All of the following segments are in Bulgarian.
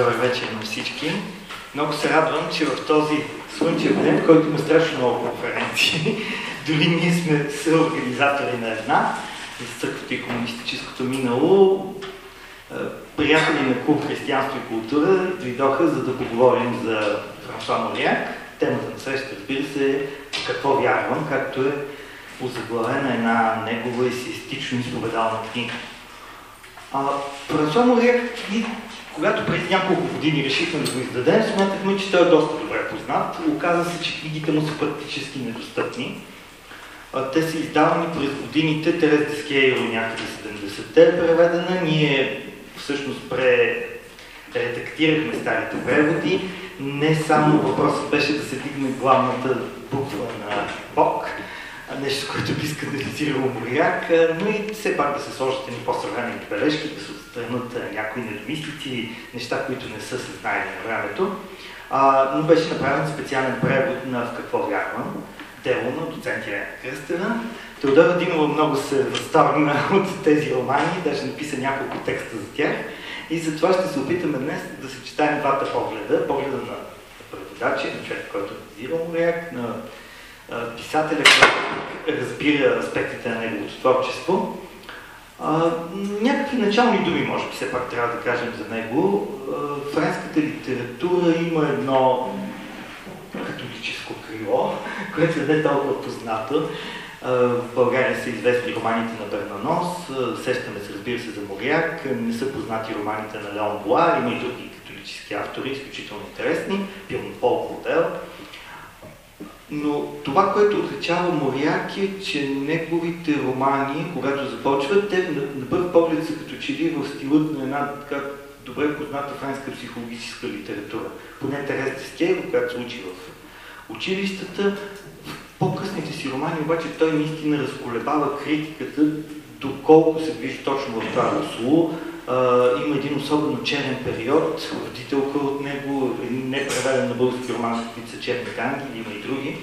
Добър вечер на всички. Много се радвам, че в този слънчев ден, който има страшно много конференции, дори ние сме съорганизатори на една, за църквата и комунистическото минало, приятели на клуб Християнство и култура дойдоха, за да поговорим за Франсуа Моряк. Темата на среща, разбира се, е какво вярвам, както е озаглавена една негова есеистично изповедална книга. Франсуа Моряк когато преди няколко години решихме да го издадем, смятахме, че той е доста добре познат. Оказа се, че книгите му са практически недостъпни. Те са издавани през годините. Терез Дескейро някъде 70-те е преведена. Ние всъщност прередактирахме старите преводи. Не само въпросът беше да се дигне главната буква на Бог, нещо, което би скандализирало моряк, но и все пак да се сложат едни по-съвременни бележки, да се отстранат някои недомислици, неща, които не са се знаели на времето. А, но беше направен специален превод на В какво вярвам, дело на доцент Ирена Кръстена. Теодора Димова много се възторгна от тези романи, даже написа няколко текста за тях. И затова ще се опитаме днес да съчетаем двата погледа. Погледа на преводача, на човек, който е моряк, на писателя, който разбира аспектите на неговото творчество. Някакви начални думи, може би, все пак трябва да кажем за него. Френската литература има едно католическо крило, което не е толкова познато. В България са известни романите на Бернанос, сещаме се, разбира се, за Моряк, не са познати романите на Леон Буар, има и други католически автори, изключително интересни, пилно Пол Клодел. Но това, което отличава Моряк е, че неговите романи, когато започват, те на, на първ поглед са като че ли в стилът на една така добре позната френска психологическа литература. Поне Терес Дестиево, която се учи в училищата. В по-късните си романи обаче той наистина разколебава критиката, доколко се движи точно в това русло. Има един особено черен период, родителка от него, непреведен на български роман, каквито са черните ангели, има и други,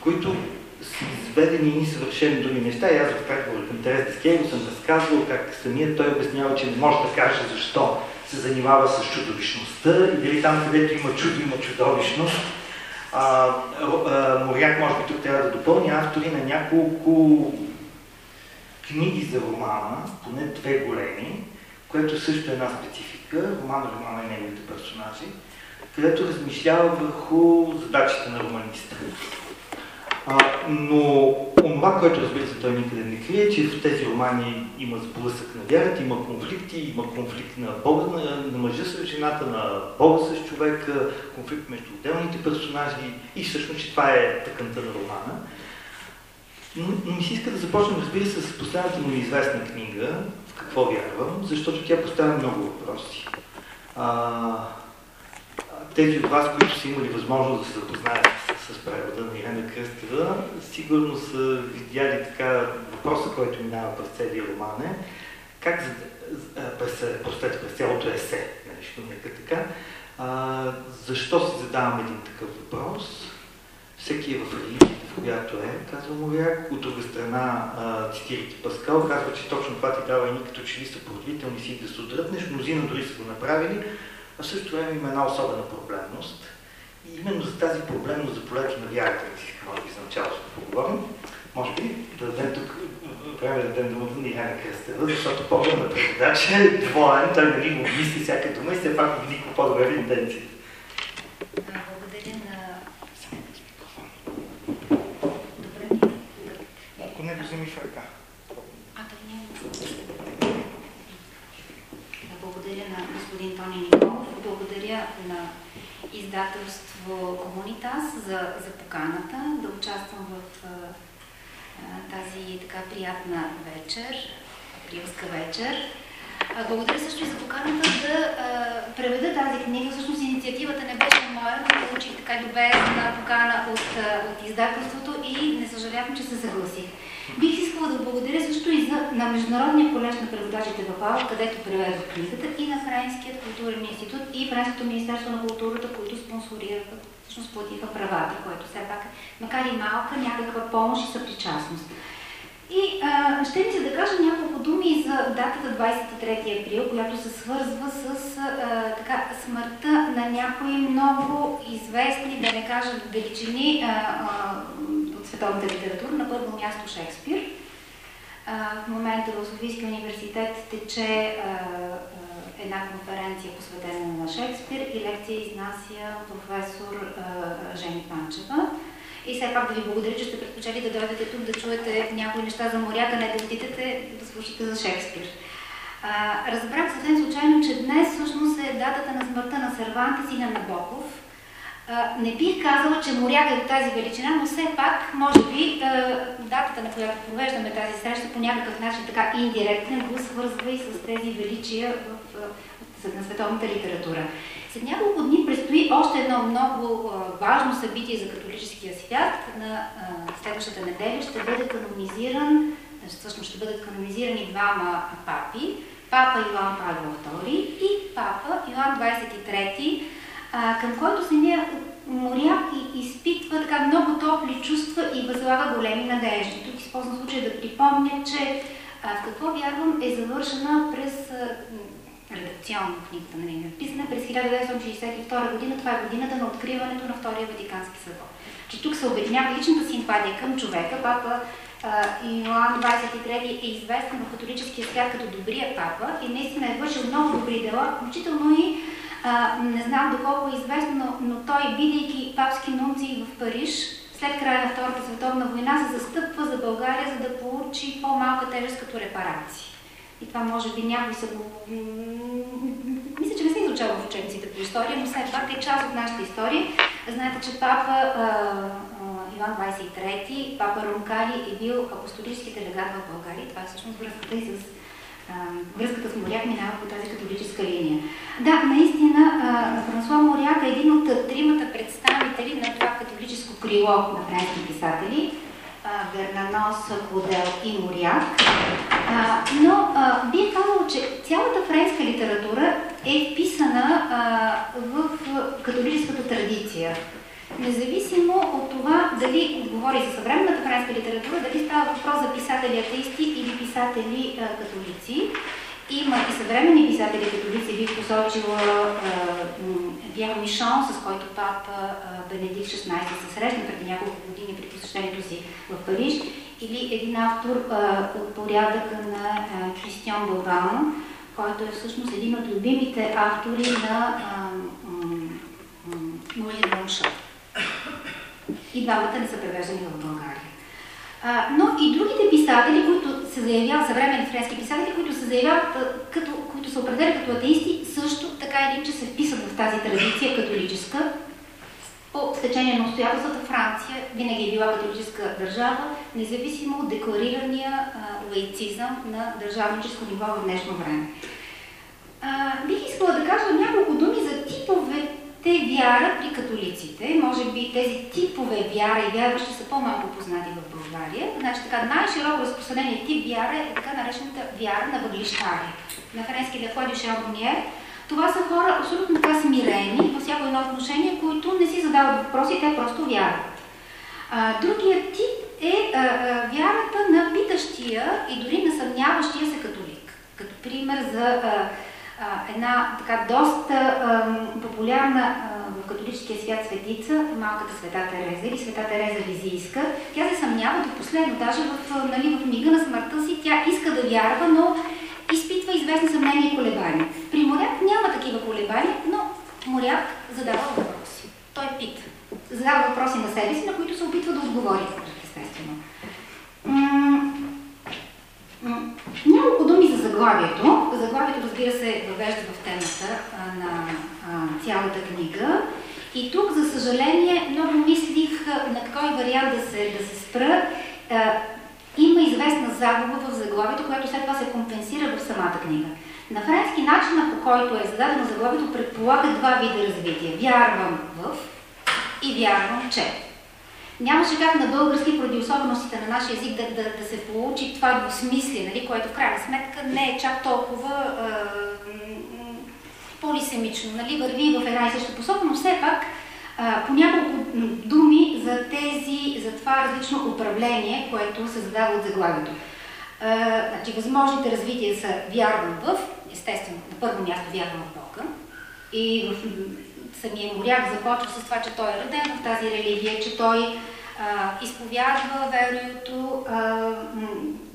които са изведени и съвършено други неща. И аз в преговор към Терес Дескево съм разказвал как самият той обяснява, че не може да каже защо се занимава с чудовищността и дали там, където има чудо, има чудовищност. А, а, Моряк, може би тук трябва да допълня, автори на няколко книги за романа, поне две големи, което също е една специфика, романа романа и неговите персонажи, където размишлява върху задачите на романиста. А, но това, което разбира се той никъде не крие, че в тези романи има сблъсък на вярата, има конфликти, има конфликт на Бога, на, на мъжа с жената, на Бога с човека, конфликт между отделните персонажи и всъщност, че това е тъканта на романа. Но, но ми се иска да започнем, разбира се, с последната му известна книга, какво вярвам, защото тя поставя много въпроси. А, тези от вас, които са имали възможност да се запознаят с превода на Ирена Кръстева, сигурно са видяли така въпроса, който минава през целия роман е, как през, простете, през цялото есе, нещо нека така, а, защо си задавам един такъв въпрос? Всеки е в религията, в която е, казва Моряк. От друга страна, цитирайки Паскал, казва, че точно това ти дава и като че ли са породителни си да се отръпнеш. Мнозина дори са го направили, а също време има една особена проблемност – и именно за тази проблемност за полето на вярата, може би за началото да поговорим, може би да дадем тук време да дадем думата на Ирена Кръстева, защото поглед на преводача е двоен, той нали го мисли всяка дума и все пак вниква по-добре в интенцията. Благодаря на... Ако не го вземи ръка. А, той няма. Благодаря на господин Тони Николов, благодаря на издателство Комунитас за, за поканата да участвам в а, тази така приятна вечер, априлска вечер. А, благодаря също и за поканата да а, преведа тази книга. Всъщност инициативата не беше моя, но получих така любезна покана от, от издателството и не съжалявам, че се съгласих. Бих искала да благодаря също и за, на Международния колеж на преводачите в АО, където преведох книгата, и на Френският културен институт и Френското министерство на културата, които спонсорираха, всъщност платиха правата, което все пак, макар и малка, някаква помощ и съпричастност. И а, ще ми се да кажа няколко думи за датата 23 април, която се свързва с а, така, смъртта на някои много известни, да не кажа величини, а, а, световната литература. На първо място Шекспир. В момента в Софийския университет тече една конференция посветена на Шекспир и лекция изнася професор Жени Панчева. И все пак да ви благодаря, че сте предпочели да дойдете тук да чуете някои неща за моряка, не да отидете да слушате за Шекспир. разбрах съвсем случайно, че днес всъщност е датата на смъртта на Сервантес и на Набоков не бих казала, че моряк е до тази величина, но все пак, може би, датата, на която провеждаме тази среща, по някакъв начин така индиректно го свързва и с тези величия в, на световната литература. След няколко дни предстои още едно много важно събитие за католическия свят. На следващата неделя ще бъде канонизиран, всъщност ще бъдат канонизирани двама папи, папа Йоан Павел II и папа Йоан 23 а, към който самия моряк изпитва така много топли чувства и възлага големи надежди. Тук използвам случай да припомня, че в какво вярвам е завършена през редакционно книгата на нея написана през 1962 година. Това е годината на откриването на Втория Ватикански събор. Че тук се обединява личната симпатия към човека. Папа Иоанн 23 е известен в католическия свят като добрия папа и наистина е вършил много добри дела, включително и а, не знам доколко е известно, но, но той, бидейки папски нунци в Париж, след края на Втората световна война се застъпва за България, за да получи по-малка тежест като репарации. И това може би някой са го... Мисля, че не се изучава в учебниците по история, но все пак е част от нашата история. Знаете, че папа Иван 23, папа Ромкали е бил апостолически делегат в България. Това е всъщност връзката и с връзката с Моряк минава по тази католическа линия. Да, наистина Франсуа Моряк е един от тримата представители на това католическо крило на френски писатели, Вернанос, Клодел и Моряк. Но бих казала, че цялата френска литература е вписана в католическата традиция. Независимо от това дали говори за съвременната френска литература, дали става въпрос за писатели атеисти или писатели католици, има и съвременни писатели католици, бих посочила Пьер Мишон, с който папа Бенедикт XVI се срещна преди няколко години при посещението си в Париж, или един автор от порядъка на Кристиан Бълбан, който е всъщност един от любимите автори на Луи Роншот. И двамата не са превеждани в България. Но и другите писатели, които се заявяват, съвременни френски писатели, които се заявяват, като, които се определят като атеисти, също така или че се вписат в тази традиция католическа. По стечение на обстоятелствата Франция винаги е била католическа държава, независимо от декларирания а, лаицизъм на държавническо ниво в днешно време. А, бих искала да кажа няколко думи за типове те вяра при католиците. Може би тези типове вяра и вярващи са по-малко познати в България. Значи така, най-широко разпространение тип вяра е така наречената вяра на въглищари. На френски Лефой du Charbonnier. Това са хора абсолютно така смирени във всяко едно отношение, които не си задават въпроси, те просто вярват. А, другият тип е а, а, вярата на питащия и дори на съмняващия се католик. Като пример за а, една така доста популярна в католическия свят светица, малката света Тереза или света Тереза Лизийска. Тя се съмнява до последно, даже в, нали, в мига на смъртта си тя иска да вярва, но изпитва известни съмнения и колебания. При моряк няма такива колебания, но моряк задава въпроси. Той пита. Задава въпроси на себе си, на които се опитва да отговори, естествено. Няколко думи за заглавието. Заглавието, разбира се, въвежда в темата на цялата книга. И тук, за съжаление, много мислих на кой вариант да се, да се спра. Има известна загуба в заглавието, която след това се компенсира в самата книга. На френски начина, по който е зададено заглавието, предполага два вида развитие. Вярвам в и вярвам, че. Нямаше как на български, поради особеностите на нашия език, да, да, да се получи това двусмислие, нали, което в крайна сметка не е чак толкова полисемично, нали, върви в една и съща посока, но все пак а, по няколко думи за тези, за това различно управление, което се задава от заглавието. А, значи, възможните развития са вярвам в, естествено, на първо място вярвам в Бога, и в самия моряк започва с това, че той е роден в тази религия, че той а, изповядва верието,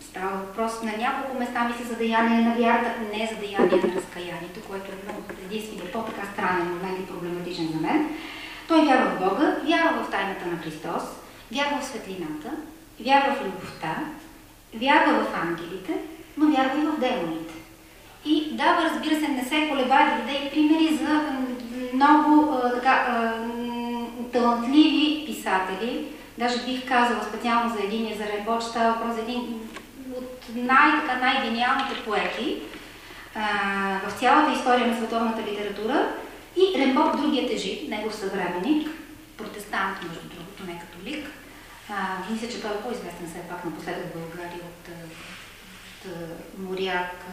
става въпрос на няколко места мисля за деяние на вярата, не за деяние на разкаянието, което е много по-така странен момент и проблематичен за мен. Той вярва в Бога, вярва в тайната на Христос, вярва в светлината, вярва в любовта, вярва в ангелите, но вярва и в демоните. И дава, разбира се, не се колебае да даде и примери за много така, талантливи писатели. Даже бих казала специално за един за Ребоч, става въпрос за един от най-така най-гениалните поети а, в цялата история на световната литература. И Рембок, другият е жив, негов съвременник, протестант, между другото, не католик. А, мисля, че той е по-известен все пак напоследък в България от моряк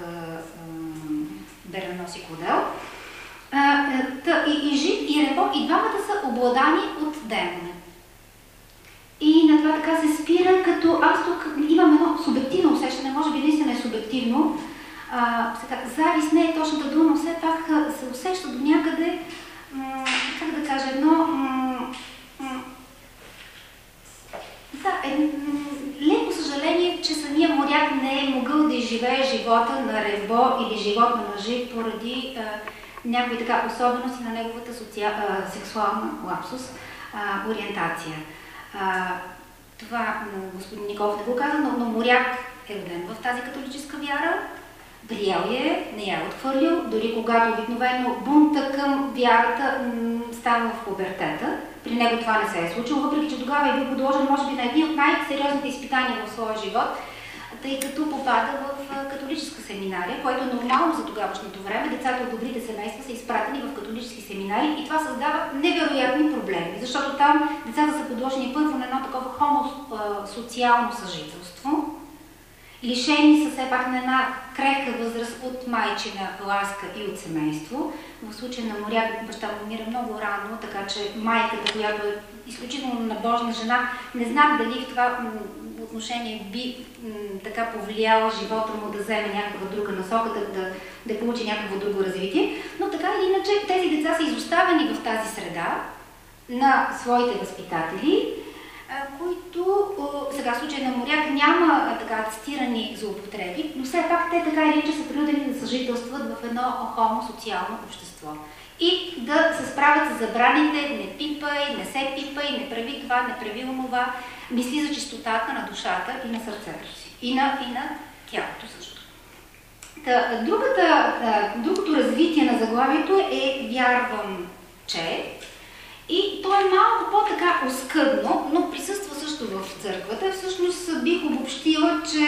Беренос и Кодел. И, и Жив и Ребо, и двамата са обладани от демони. И на това така се спира, като аз тук имам едно субективно усещане, може би наистина е субективно. А, сега, завист не е точната дума, но все пак се усеща до някъде, как да кажа, едно... Да, е, леко съжаление, че самия моряк не е могъл да изживее живота на Ребо или живота на Жив поради а, някои така особености на неговата соци... а, сексуална лапсус, а, ориентация. А, това господин Николов не го каза, но моряк е роден в тази католическа вяра, приел е, не я е отхвърлил, дори когато обикновено бунта към вярата става в пубертета. При него това не се е случило, въпреки че тогава е бил подложен, може би, на едни от най-сериозните изпитания в своя живот. тъй като попада в католическа семинария, което е нормално за тогавашното време. Децата от добрите семейства са изпратени в католически семинари и това създава невероятни проблеми, защото там децата са подложени първо на едно такова хомосоциално съжителство, лишени са все пак на една крехка възраст от майчина ласка и от семейство. В случая на моряк баща му умира много рано, така че майката, която е изключително набожна жена, не знам дали в това отношение би така повлияла живота му да вземе някаква друга насока, да, да, да получи някакво друго развитие. Но така или иначе тези деца са изоставени в тази среда на своите възпитатели които сега в случай на моряк няма така цитирани злоупотреби, но все пак те така или иначе са принудени да съжителстват в едно хомосоциално общество. И да се справят с забраните, не пипай, не се пипай, не прави това, не прави онова, мисли за чистотата на душата и на сърцето си. И на, и на тялото също. Та, другата, другото развитие на заглавието е вярвам, че и то е малко по-така оскъдно, но присъства също в църквата. Всъщност бих обобщила, че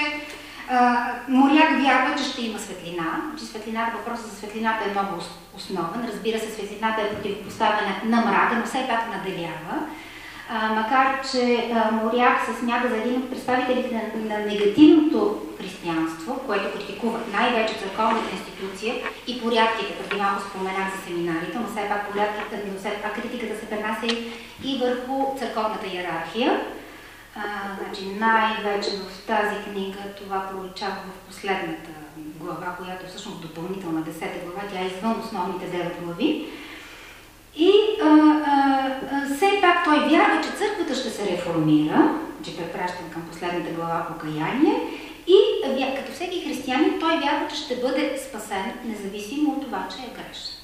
а, моряк вярва, че ще има светлина, че светлината, въпросът за светлината е много основен. Разбира се, светлината е противопоставена на мрака, но все пак наделява а, макар че а, Моряк се смята за един от представителите на, на негативното християнство, което критикува най-вече църковната институция и порядките, като малко споменах за семинарите, но все пак порядките, но все пак критиката се пренася и върху църковната иерархия. А, значи най-вече в тази книга това проличава в последната глава, която е всъщност допълнителна, 10 глава, тя е извън основните 9 глави. И а, а, все пак той вярва, че църквата ще се реформира, че препращам към последната глава покаяние, и като всеки християнин той вярва, че ще бъде спасен, независимо от това, че е грешен.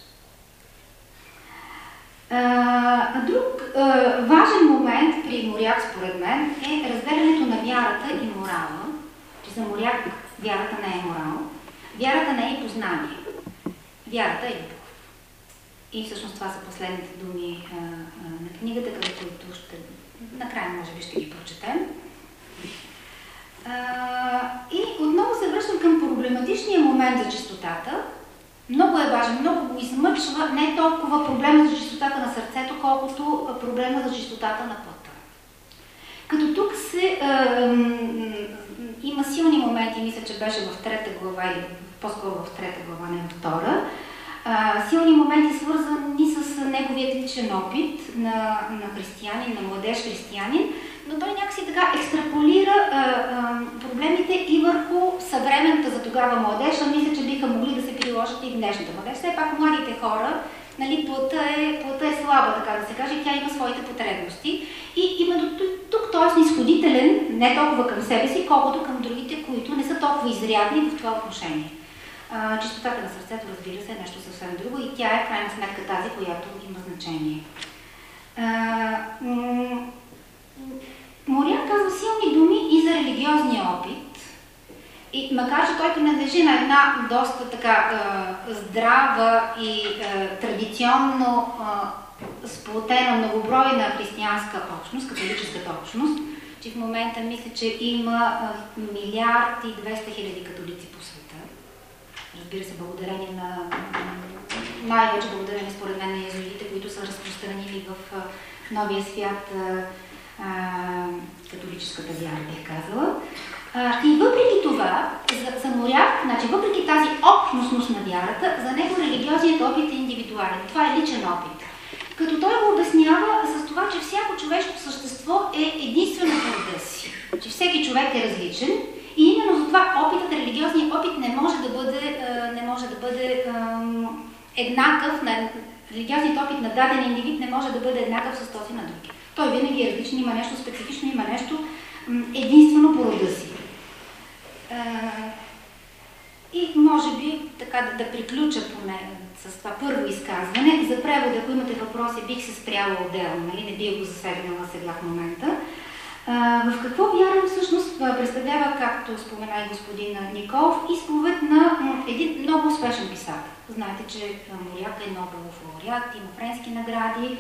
Друг а, важен момент при моряк, според мен, е разделянето на вярата и морала. Че за моряк вярата не е морал, вярата не е познание. Вярата е любов. И всъщност това са последните думи а, а, на книгата, които ще накрая може би ще ги прочетем. А, и отново се връщам към проблематичния момент за чистотата. Много е важен, много го измъчва не толкова проблема за чистотата на сърцето, колкото проблема за чистотата на пътя. Като тук се, а, има силни моменти, мисля, че беше в трета глава или по-скоро в трета глава, не втора, силни моменти, свързани с неговият личен опит на, на християнин, на младеж християнин, но той някакси така екстраполира а, а, проблемите и върху съвременната за тогава младеж, а мисля, че биха могли да се приложат и в днешната младеж. Все пак младите хора, нали, плътта е, плътта е слаба, така да се каже, тя има своите потребности. И именно тук той е снисходителен не толкова към себе си, колкото към другите, които не са толкова изрядни в това отношение. А, чистотата на сърцето, разбира се, е нещо съвсем друго и тя е крайна сметка тази, която има значение. Морян казва силни думи и за религиозния опит. И макар, че той принадлежи на една доста така а, здрава и а, традиционно а, сплотена многобройна християнска общност, католическата общност, че в момента мисля, че има милиард и 200 хиляди католици по разбира се, благодарение на, най-вече благодарение според мен на езуитите, които са разпространили в новия свят католическата вяра, бих казала. А, и въпреки това, за, за значи, въпреки тази общностност на вярата, за него религиозният опит е индивидуален. Това е личен опит. Като той го обяснява с това, че всяко човешко същество е единствено по си. Че всеки човек е различен и именно затова опитът, религиозният опит не може да бъде, не може да бъде еднакъв на религиозният опит на даден индивид не може да бъде еднакъв с този на други. Той винаги е различен, има нещо специфично, има нещо единствено по рода си. И може би така да, да приключа поне с това първо изказване. За превода, ако имате въпроси, бих се спряла отделно, нали? не бих го засегнала сега в момента. В какво вярвам всъщност представлява, както спомена и господин Николов, изповед на един много успешен писател. Знаете, че Моряк е Нобелов лауреат, има френски награди,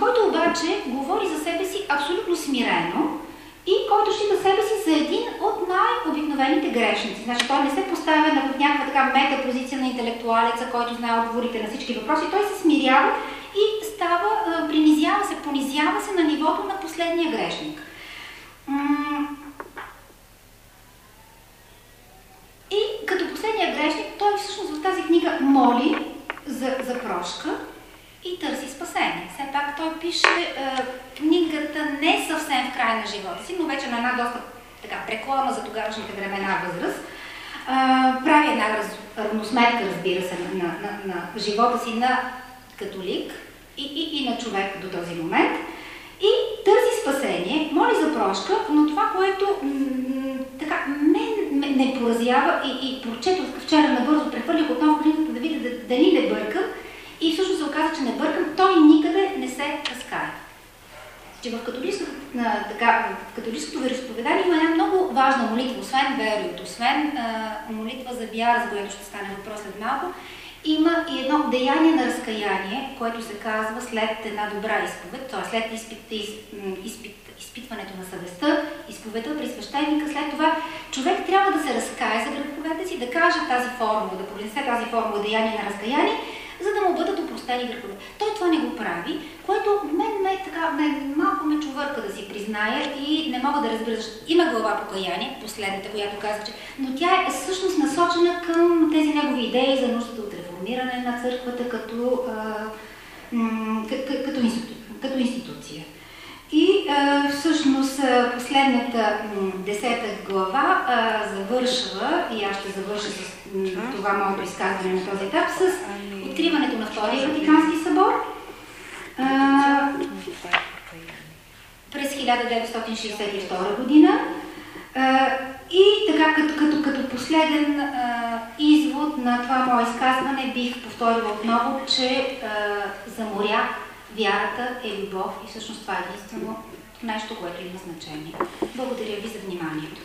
който обаче говори за себе си абсолютно смирено и който счита себе си за един от най-обикновените грешници. Значи той не се поставя на някаква така мета позиция на интелектуалеца, който знае отговорите на всички въпроси. Той се смирява и става, принизява се, понизява се на нивото на последния грешник. И като последния грешник, той всъщност в тази книга моли за, за прошка и търси спасение. Все пак той пише е, книгата не съвсем в края на живота си, но вече на една доста така, преклона за тогавашните времена възраст. Е, прави една раз, равносметка, разбира се, на, на, на, на живота си на католик и, и, и на човек до този момент. И търси спасение, моли за прошка, но това, което така, мен ме, не поразява и, и прочетох вчера набързо, прехвърлих отново книгата да видя дали не бъркам, и всъщност се оказа, че не бъркам, той никъде не се разкая. Че в католическото, така, в католическото вероисповедание има една много важна молитва, освен вериот, освен а, молитва за вяра, за която ще стане въпрос след малко, има и едно деяние на разкаяние, което се казва след една добра изповед, т.е. след изпит, изпит, изпитването на съвестта, изповедта при свещеника, след това човек трябва да се разкае за греховете си, да каже тази формула, да произнесе тази формула деяние на разкаяние за да му бъдат опростени грехове. Той това не го прави, което мен, ме, така, мен малко ме чувърка да си призная и не мога да разбера. Има глава покаяние, последната, която казва, че... Но тя е всъщност насочена към тези негови идеи за нуждата от реформиране на църквата като, а, като, като институция. И а, всъщност последната десета глава а, завършва, и аз ще завърша с това моето изказване на този етап, с откриването на Втория Ватикански събор. А, през 1962 година. А, и така, като, като, като последен а, извод на това мое изказване, бих повторила отново, че а, за моря вярата е любов и всъщност това е единствено нещо, което има значение. Благодаря ви за вниманието.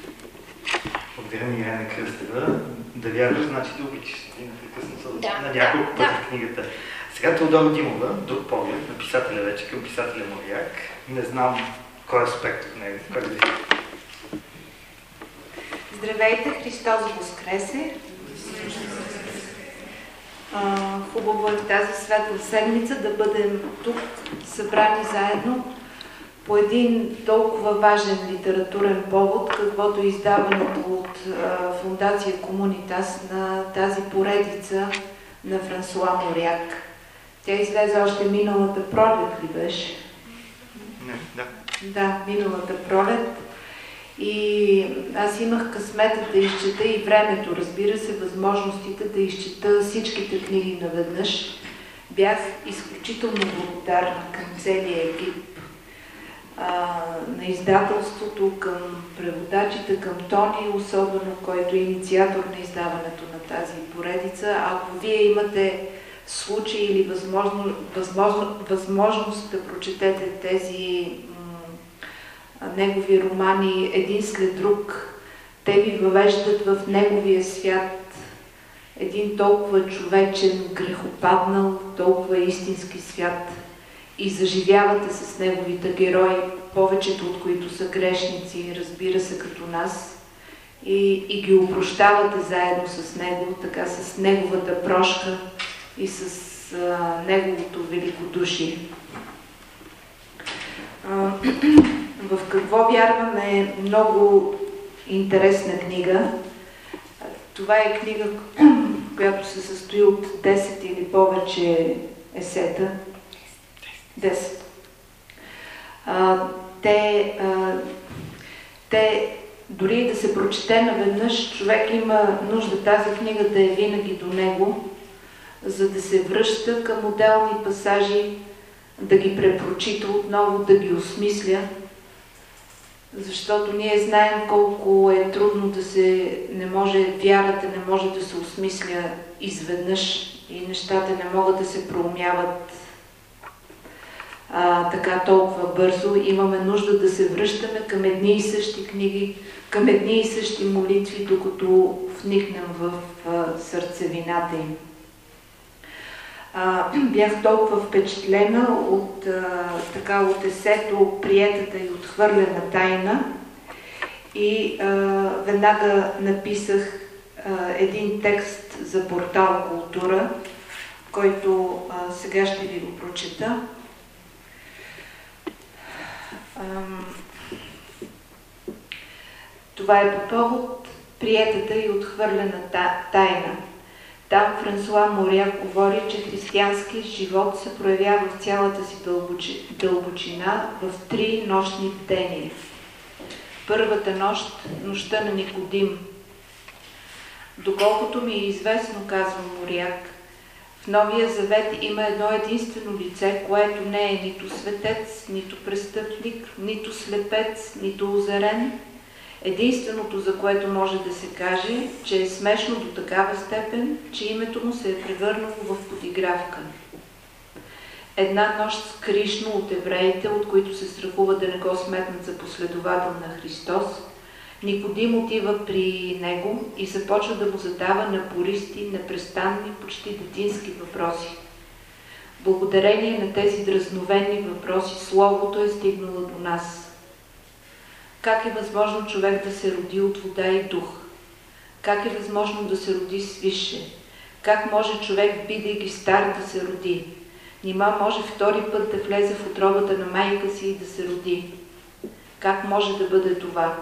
Благодаря ми, Ирена Кръстева. Да вярваш, значи да обичаш. Непрекъснато да, на няколко да, пъти да. в книгата. Сега Теодора Димова, друг поглед на писателя вече към писателя Моряк. Не знам кой аспект от него, кой да Здравейте, Христос Воскресе! Хубаво е тази светла седмица да бъдем тук, събрани заедно, по един толкова важен литературен повод, каквото е издаването от а, Фундация Комунитас на тази поредица на Франсуа Моряк. Тя излезе още миналата пролет ли беше? Не, да. Да, миналата пролет. И аз имах късмета да изчета и времето, разбира се, възможностите да изчета всичките книги наведнъж. Бях изключително благодарна към целия екип на издателството, към преводачите, към Тони, особено, който е инициатор на издаването на тази поредица. Ако вие имате случай или възможно, възможно, възможност да прочетете тези негови романи един след друг, те ви въвеждат в неговия свят. Един толкова човечен, грехопаднал, толкова истински свят – и заживявате с неговите герои, повечето от които са грешници, разбира се, като нас, и, и ги опрощавате заедно с него, така с неговата прошка и с а, неговото великодушие. В какво вярваме е много интересна книга. Това е книга, която се състои от 10 или повече есета, 10. А, те, те, дори да се прочете наведнъж, човек има нужда тази книга да е винаги до него, за да се връща към отделни пасажи, да ги препрочита отново, да ги осмисля, защото ние знаем колко е трудно да се, не може, вярата не може да се осмисля изведнъж и нещата не могат да се проумяват а, така толкова бързо. Имаме нужда да се връщаме към едни и същи книги, към едни и същи молитви, докато вникнем в а, сърцевината им. А, бях толкова впечатлена от, а, така, от есето Приетата и отхвърлена тайна и а, веднага написах а, един текст за портал Култура, който а, сега ще ви го прочета. А, това е по повод приетата и отхвърлена тайна. Там Франсуа Моря говори, че християнският живот се проявява в цялата си дълбочи, дълбочина в три нощни бдения. Първата нощ, нощта на Никодим. Доколкото ми е известно, казва Моряк, в Новия Завет има едно единствено лице, което не е нито светец, нито престъпник, нито слепец, нито озарен, Единственото, за което може да се каже, че е смешно до такава степен, че името му се е превърнало в подигравка. Една нощ с Кришно от евреите, от които се страхува да не го сметнат за последовател на Христос, Никодим отива при него и започва да му задава напористи, непрестанни, почти детински въпроси. Благодарение на тези дразновени въпроси, Словото е стигнало до нас – как е възможно човек да се роди от вода и дух? Как е възможно да се роди свише? Как може човек, бидейки стар, да се роди? Нима може втори път да влезе в отробата на майка си и да се роди? Как може да бъде това?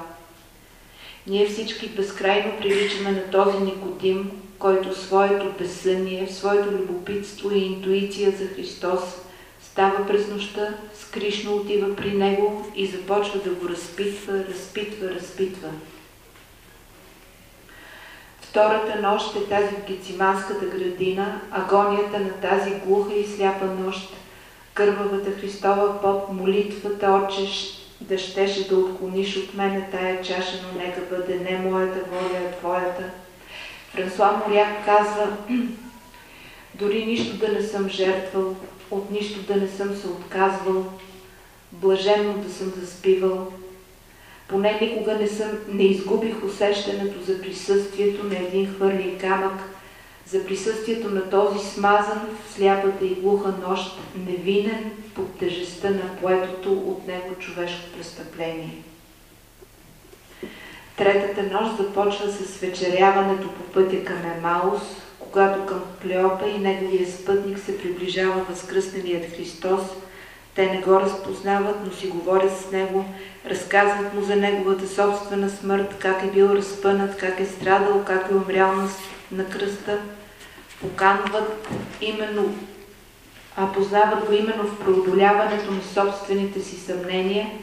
Ние всички безкрайно приличаме на този Никодим, който своето безсъние, своето любопитство и интуиция за Христос става през нощта, скришно отива при него и започва да го разпитва, разпитва, разпитва. Втората нощ е тази в Гециманската градина, агонията на тази глуха и сляпа нощ, кървавата Христова под молитвата, Отче, да щеше да отклониш от мене тая чаша, но нека бъде не моята воля, а твоята. Франсуа Моряк казва, дори нищо да не съм жертвал, от нищо да не съм се отказвал, блаженно да съм заспивал. Поне никога не, съм, не изгубих усещането за присъствието на един хвърлин камък, за присъствието на този смазан в сляпата и глуха нощ, невинен под тежестта на поетото от него човешко престъпление. Третата нощ започва с вечеряването по пътя към Емаус, когато към Клеопа и неговия спътник се приближава възкръснелият Христос, те не го разпознават, но си говорят с него, разказват му за неговата собствена смърт, как е бил разпънат, как е страдал, как е умрял на, на кръста. Поканват именно, а познават го именно в преодоляването на собствените си съмнения –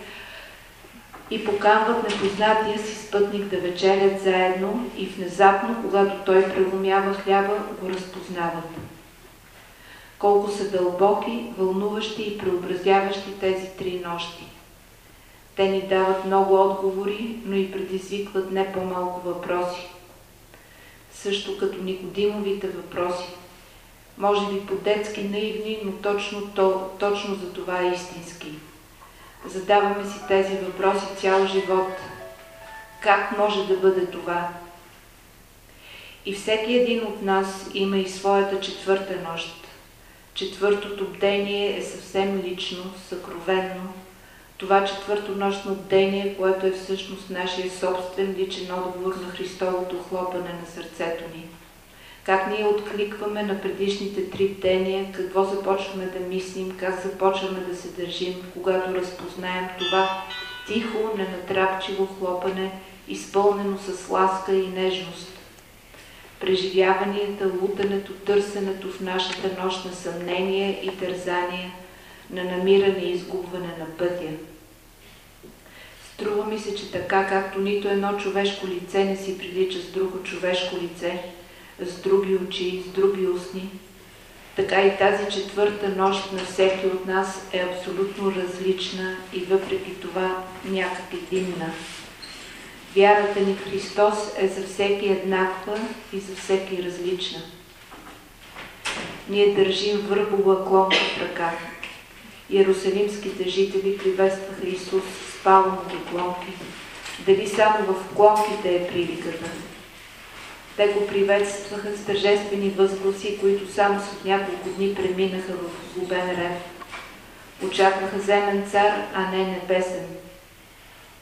и поканват непознатия си спътник да вечерят заедно и внезапно, когато той преломява хляба, го разпознават. Колко са дълбоки, вълнуващи и преобразяващи тези три нощи. Те ни дават много отговори, но и предизвикват не по-малко въпроси. Също като Никодимовите въпроси. Може би по-детски наивни, но точно, то, точно за това е истински. Задаваме си тези въпроси цял живот. Как може да бъде това? И всеки един от нас има и своята четвърта нощ. Четвъртото бдение е съвсем лично, съкровенно. Това четвърто нощно бдение, което е всъщност нашия собствен личен отговор на Христовото хлопане на сърцето ни как ние откликваме на предишните три бдения, какво започваме да мислим, как започваме да се държим, когато разпознаем това тихо, ненатрапчиво хлопане, изпълнено с ласка и нежност. Преживяванията, лутането, търсенето в нашата нощ на съмнение и тързание, на намиране и изгубване на пътя. Струва ми се, че така както нито едно човешко лице не си прилича с друго човешко лице, с други очи, с други устни, така и тази четвърта нощ на всеки от нас е абсолютно различна и въпреки това някак единна. Вярата ни в Христос е за всеки еднаква и за всеки различна. Ние държим върбова клонка в ръка. Иерусалимските жители приветстваха Исус с палмови клонки. Дали само в клонките е приликата? Те го приветстваха с тържествени възгласи, които само след няколко дни преминаха в злобен рев. Очакваха земен цар, а не небесен.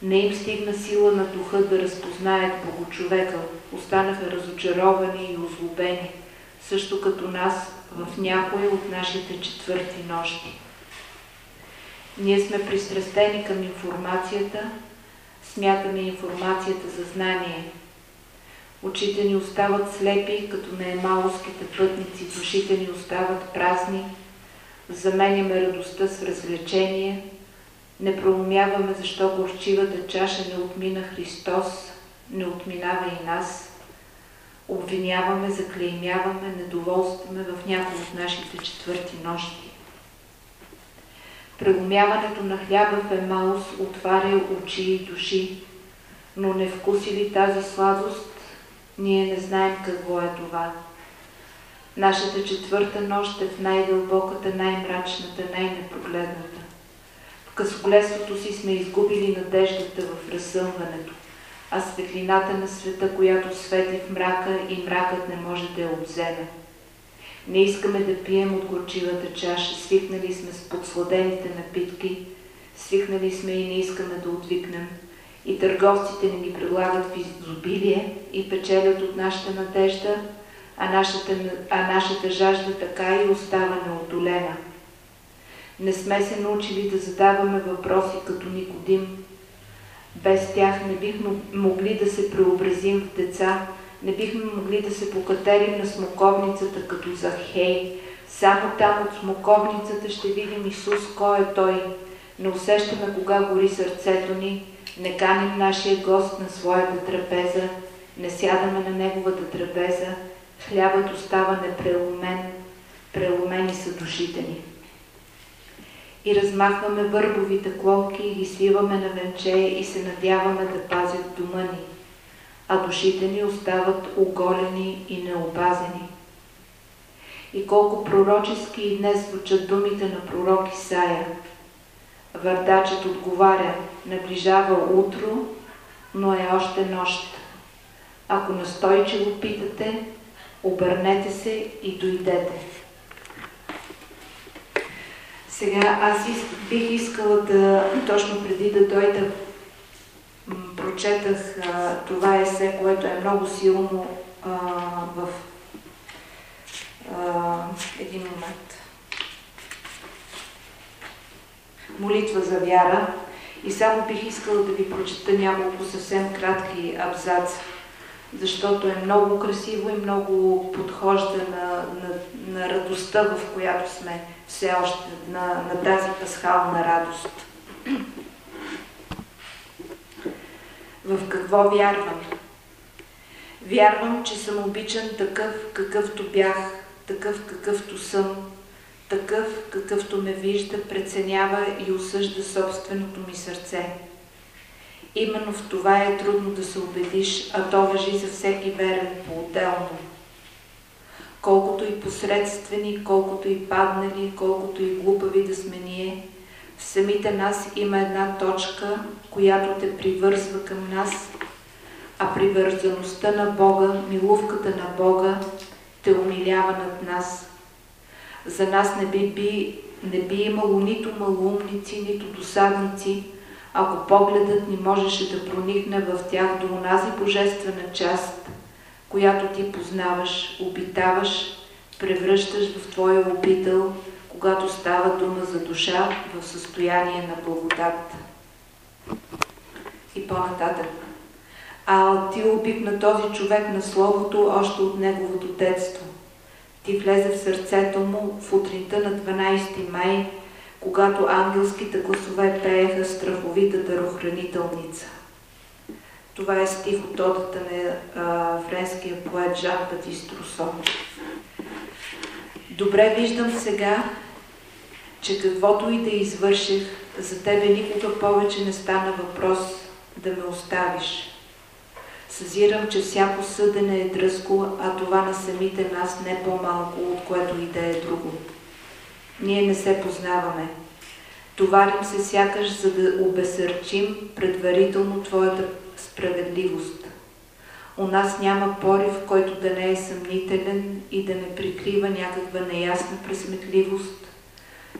Не им стигна сила на духа да разпознаят Богочовека, останаха разочаровани и озлобени, също като нас в някои от нашите четвърти нощи. Ние сме пристрастени към информацията, смятаме информацията за знание. Очите ни остават слепи, като на емалските пътници, душите ни остават празни, заменяме радостта с развлечение, не проумяваме защо горчивата чаша не отмина Христос, не отминава и нас. Обвиняваме, заклеймяваме, недоволстваме в някои от нашите четвърти нощи. Преломяването на хляба в Емаус отваря очи и души, но не вкусили тази сладост, ние не знаем какво е това. Нашата четвърта нощ е в най-дълбоката, най-мрачната, най-непрогледната. В късогледството си сме изгубили надеждата в разсъмването, а светлината на света, която свети в мрака и мракът не може да я обземе. Не искаме да пием от горчивата чаша, свикнали сме с подсладените напитки, свикнали сме и не искаме да отвикнем. И търговците ни ги предлагат в изобилие и печелят от нашата надежда, а нашата, а нашата жажда така и остава неодолена. Не сме се научили да задаваме въпроси като Никодим. Без тях не бихме могли да се преобразим в деца, не бихме могли да се покатерим на смоковницата като Захей. Само там от смоковницата ще видим Исус, кой е Той. Не усещаме кога гори сърцето ни, не каним нашия гост на своята трапеза, не сядаме на неговата трапеза, хлябът остава непреломен, преломени са душите ни. И размахваме върбовите клонки и ги свиваме на венче и се надяваме да пазят дома ни а душите ни остават оголени и необазени. И колко пророчески и днес звучат думите на пророк Исаия. Върдачът отговаря, наближава утро, но е още нощ. Ако настойчиво питате, обърнете се и дойдете. Сега аз бих искала да, точно преди да дойда прочетах а, това есе, което е много силно а, в а, един момент. Молитва за вяра. И само бих искала да ви прочета няколко съвсем кратки абзаца, защото е много красиво и много подхожда на, на, на радостта, в която сме все още, на, на тази пасхална радост. В какво вярвам? Вярвам, че съм обичан такъв, какъвто бях, такъв, какъвто съм, такъв, какъвто ме вижда, преценява и осъжда собственото ми сърце. Именно в това е трудно да се убедиш, а то въжи за всеки верен по-отделно. Колкото и посредствени, колкото и паднали, колкото и глупави да сме ние, в самите нас има една точка, която те привързва към нас, а привързаността на Бога, милувката на Бога те умилява над нас. За нас не би, би, не би имало нито малоумници, нито досадници, ако погледът ни можеше да проникне в тях до онази божествена част, която ти познаваш, обитаваш, превръщаш в Твоя обител, когато става дума за душа в състояние на благодат. И по-нататък. А ти обикна този човек на Словото още от неговото детство. Ти влезе в сърцето му в утринта на 12 май, когато ангелските гласове пееха страховитата рохранителница. Това е стих от одата на а, френския поет Жан Батист Русо. Добре виждам сега, че каквото и да извърших, за тебе никога повече не стана въпрос да ме оставиш. Съзирам, че всяко съдене е дръзко, а това на самите нас не по-малко, от което и да е друго. Ние не се познаваме. Товарим се сякаш, за да обесърчим предварително Твоята справедливост. У нас няма порив, който да не е съмнителен и да не прикрива някаква неясна пресметливост,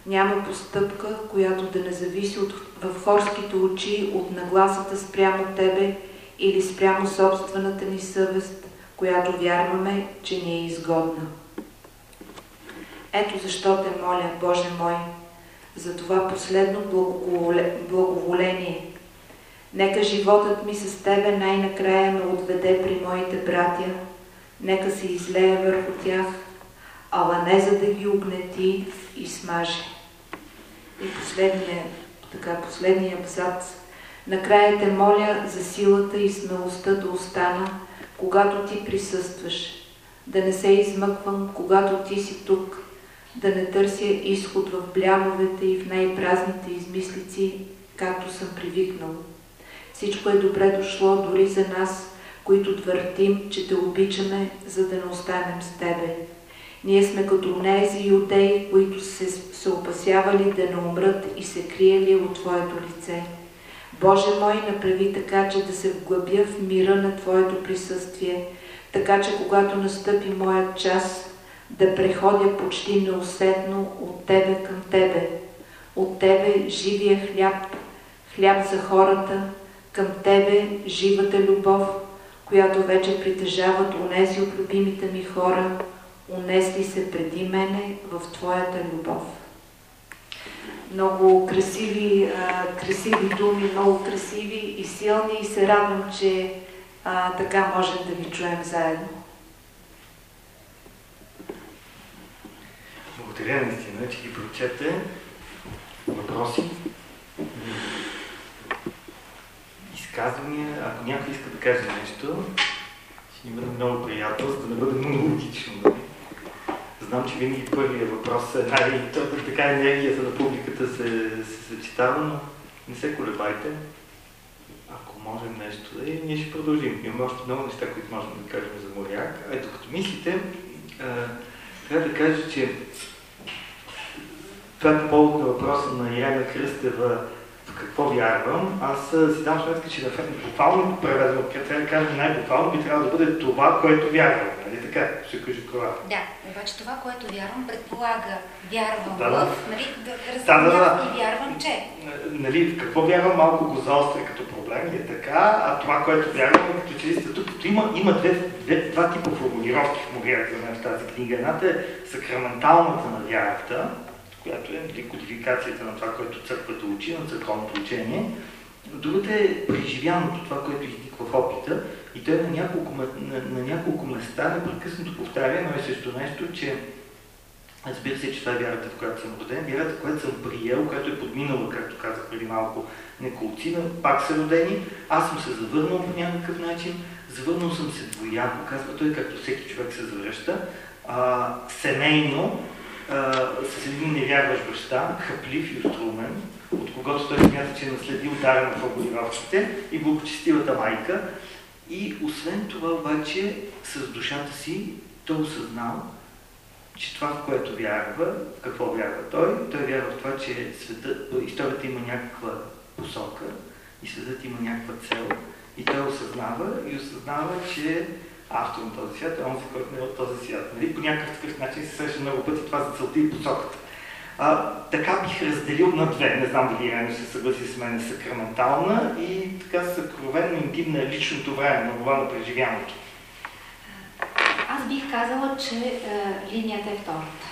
Няма постъпка, която да не зависи от, в хорските очи от нагласата спрямо Тебе или спрямо собствената ни съвест, която вярваме, че ни е изгодна. Ето защо те моля, Боже мой, за това последно благоволение. Нека животът ми с Тебе най-накрая ме отведе при моите братя, нека се излее върху тях, ала не за да ги огнети и смаже. И последния, така, последния абзац. Накрая те моля за силата и смелостта да остана, когато ти присъстваш, да не се измъквам, когато ти си тук, да не търся изход в блямовете и в най-празните измислици, както съм привикнал. Всичко е добре дошло дори за нас, които твърдим, че те обичаме, за да не останем с Тебе. Ние сме като нези юдеи, които се, се опасявали да не умрат и се криели от Твоето лице. Боже мой, направи така, че да се вглъбя в мира на Твоето присъствие, така че когато настъпи моят час, да преходя почти неусетно от Тебе към Тебе, от Тебе живия хляб, хляб за хората, към Тебе живата любов, която вече притежават онези от любимите ми хора, унесли се преди мене в Твоята любов. Много красиви, красиви думи, много красиви и силни и се радвам, че а, така можем да ви чуем заедно. Благодаря наистина, че ги прочете. Въпроси? изказвания. Ако някой иска да каже нещо, ще ни много за да не бъде монологично. Нали? Знам, че винаги първият въпрос е най- така енергията на публиката се, се съчетава, но не се колебайте. Ако можем нещо да и ние ще продължим. Имаме още много неща, които можем да кажем за моряк. А ето като мислите, трябва да кажа, че това е по повод на въпроса на Яна Кръстева какво вярвам, аз си дам сметка, че да буквално преведено, трябва да кажем най-буквално, би трябвало да бъде това, което вярвам. Нали така? Ще кажа това. Да, обаче това, което вярвам, предполага вярвам да, в, нали, да, да, да, и вярвам, че. Нали, какво вярвам, малко го заостря като проблем е така, а това, което вярвам, като че ли сте тук, има, има две, две, два типа формулировки в Могрият за мен в тази книга. Едната е сакраменталната на вярата, която е нали, кодификацията на това, което църквата учи, на църковното учение. Другата е преживяното, това, което изниква в опита. И той на няколко, на, на няколко места непрекъснато повтаря едно и също нещо, че разбира се, че това е вярата, в която съм роден, вярата, която съм приел, която е подминала, както казах преди малко, неколцина, пак са родени, аз съм се завърнал по някакъв начин, завърнал съм се двояко, казва той, както всеки човек се завръща, а, семейно, с един невярващ баща, хъплив и острумен, от когото той смята, че е наследил дара на формулировките и благочестивата майка. И освен това обаче, с душата си, той осъзнал, че това, в което вярва, в какво вярва той, той вярва в това, че света, историята има някаква посока и светът има някаква цел. И той осъзнава и осъзнава, че автор на този свят е онзи, който не е от този свят. Нали? По някакъв такъв начин се среща много пъти това за целта и посоката. А, така бих разделил на две. Не знам дали Ирено се съгласи с мен сакраментална и така съкровенно интимна личното време, на това на преживяното. Аз бих казала, че е, линията е втората.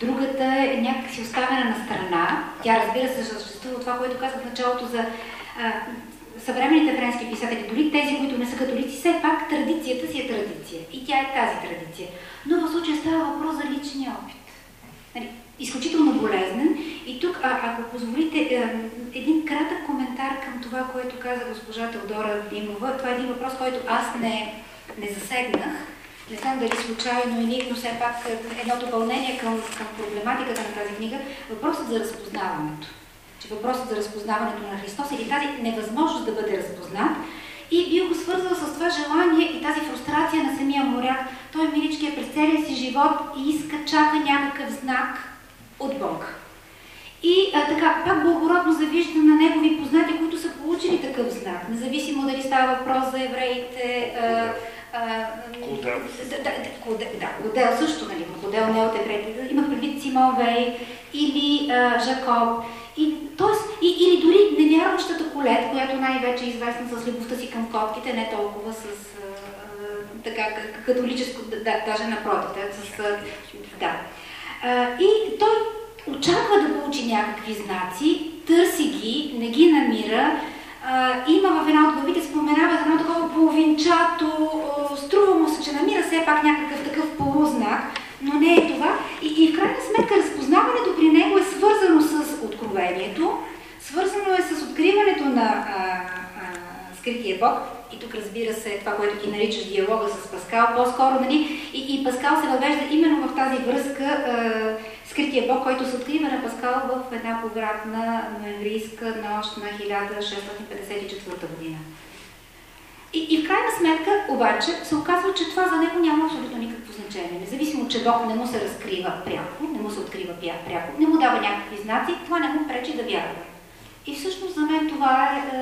Другата е някакси оставена на страна. Тя разбира се съществува това, което казах в началото за съвременните френски писатели, дори тези, които не са католици, все пак традицията си е традиция. И тя е тази традиция. Но в случая става въпрос за личния опит. Нали, изключително болезнен. И тук, а, ако позволите, е, един кратък коментар към това, което каза госпожа Теодора Димова. Това е един въпрос, който аз не, не засегнах. Не знам дали случайно или, но все пак е, едно допълнение към, към проблематиката на тази книга. Въпросът за разпознаването че въпросът за разпознаването на Христос или тази невъзможност да бъде разпознат и би го свързал с това желание и тази фрустрация на самия моряк. Той милички е през целия си живот и иска, чака някакъв знак от Бог. И а, така, пак благородно завижда на негови познати, които са получили такъв знак, независимо дали става въпрос за евреите, а, Клодел. Да, да, да, да, Клодел също, нали, Клодел не от евреите. Имах предвид Симон Вей или а, Жакоб. И, тоест, и, или дори невярващата колет, която най-вече е известна с любовта си към котките, не толкова с а, така католическо, да, даже напротив, с, а, да. А, и той очаква да получи някакви знаци, търси ги, не ги намира, а, има в една от главите, споменава едно такова половинчато, струва му се, че намира все пак някакъв такъв полузнак, но не е това. И, и в крайна сметка разпознаването при него е свързано с откровението, свързано е с откриването на а, а, скрития Бог. И тук разбира се това, което ти наричаш диалога с Паскал, по-скоро, нали, и, и Паскал се въвежда именно в тази връзка а, скрития Бог, който се открива на Паскал в една повратна ноемврийска нощ на 1654 година. И, и в крайна сметка, обаче, се оказва, че това за него няма абсолютно никакво значение. Независимо, че Бог не му се разкрива пряко, не му се открива пряко, не му дава някакви знаци, това не му пречи да вярва. И всъщност за мен това е, е,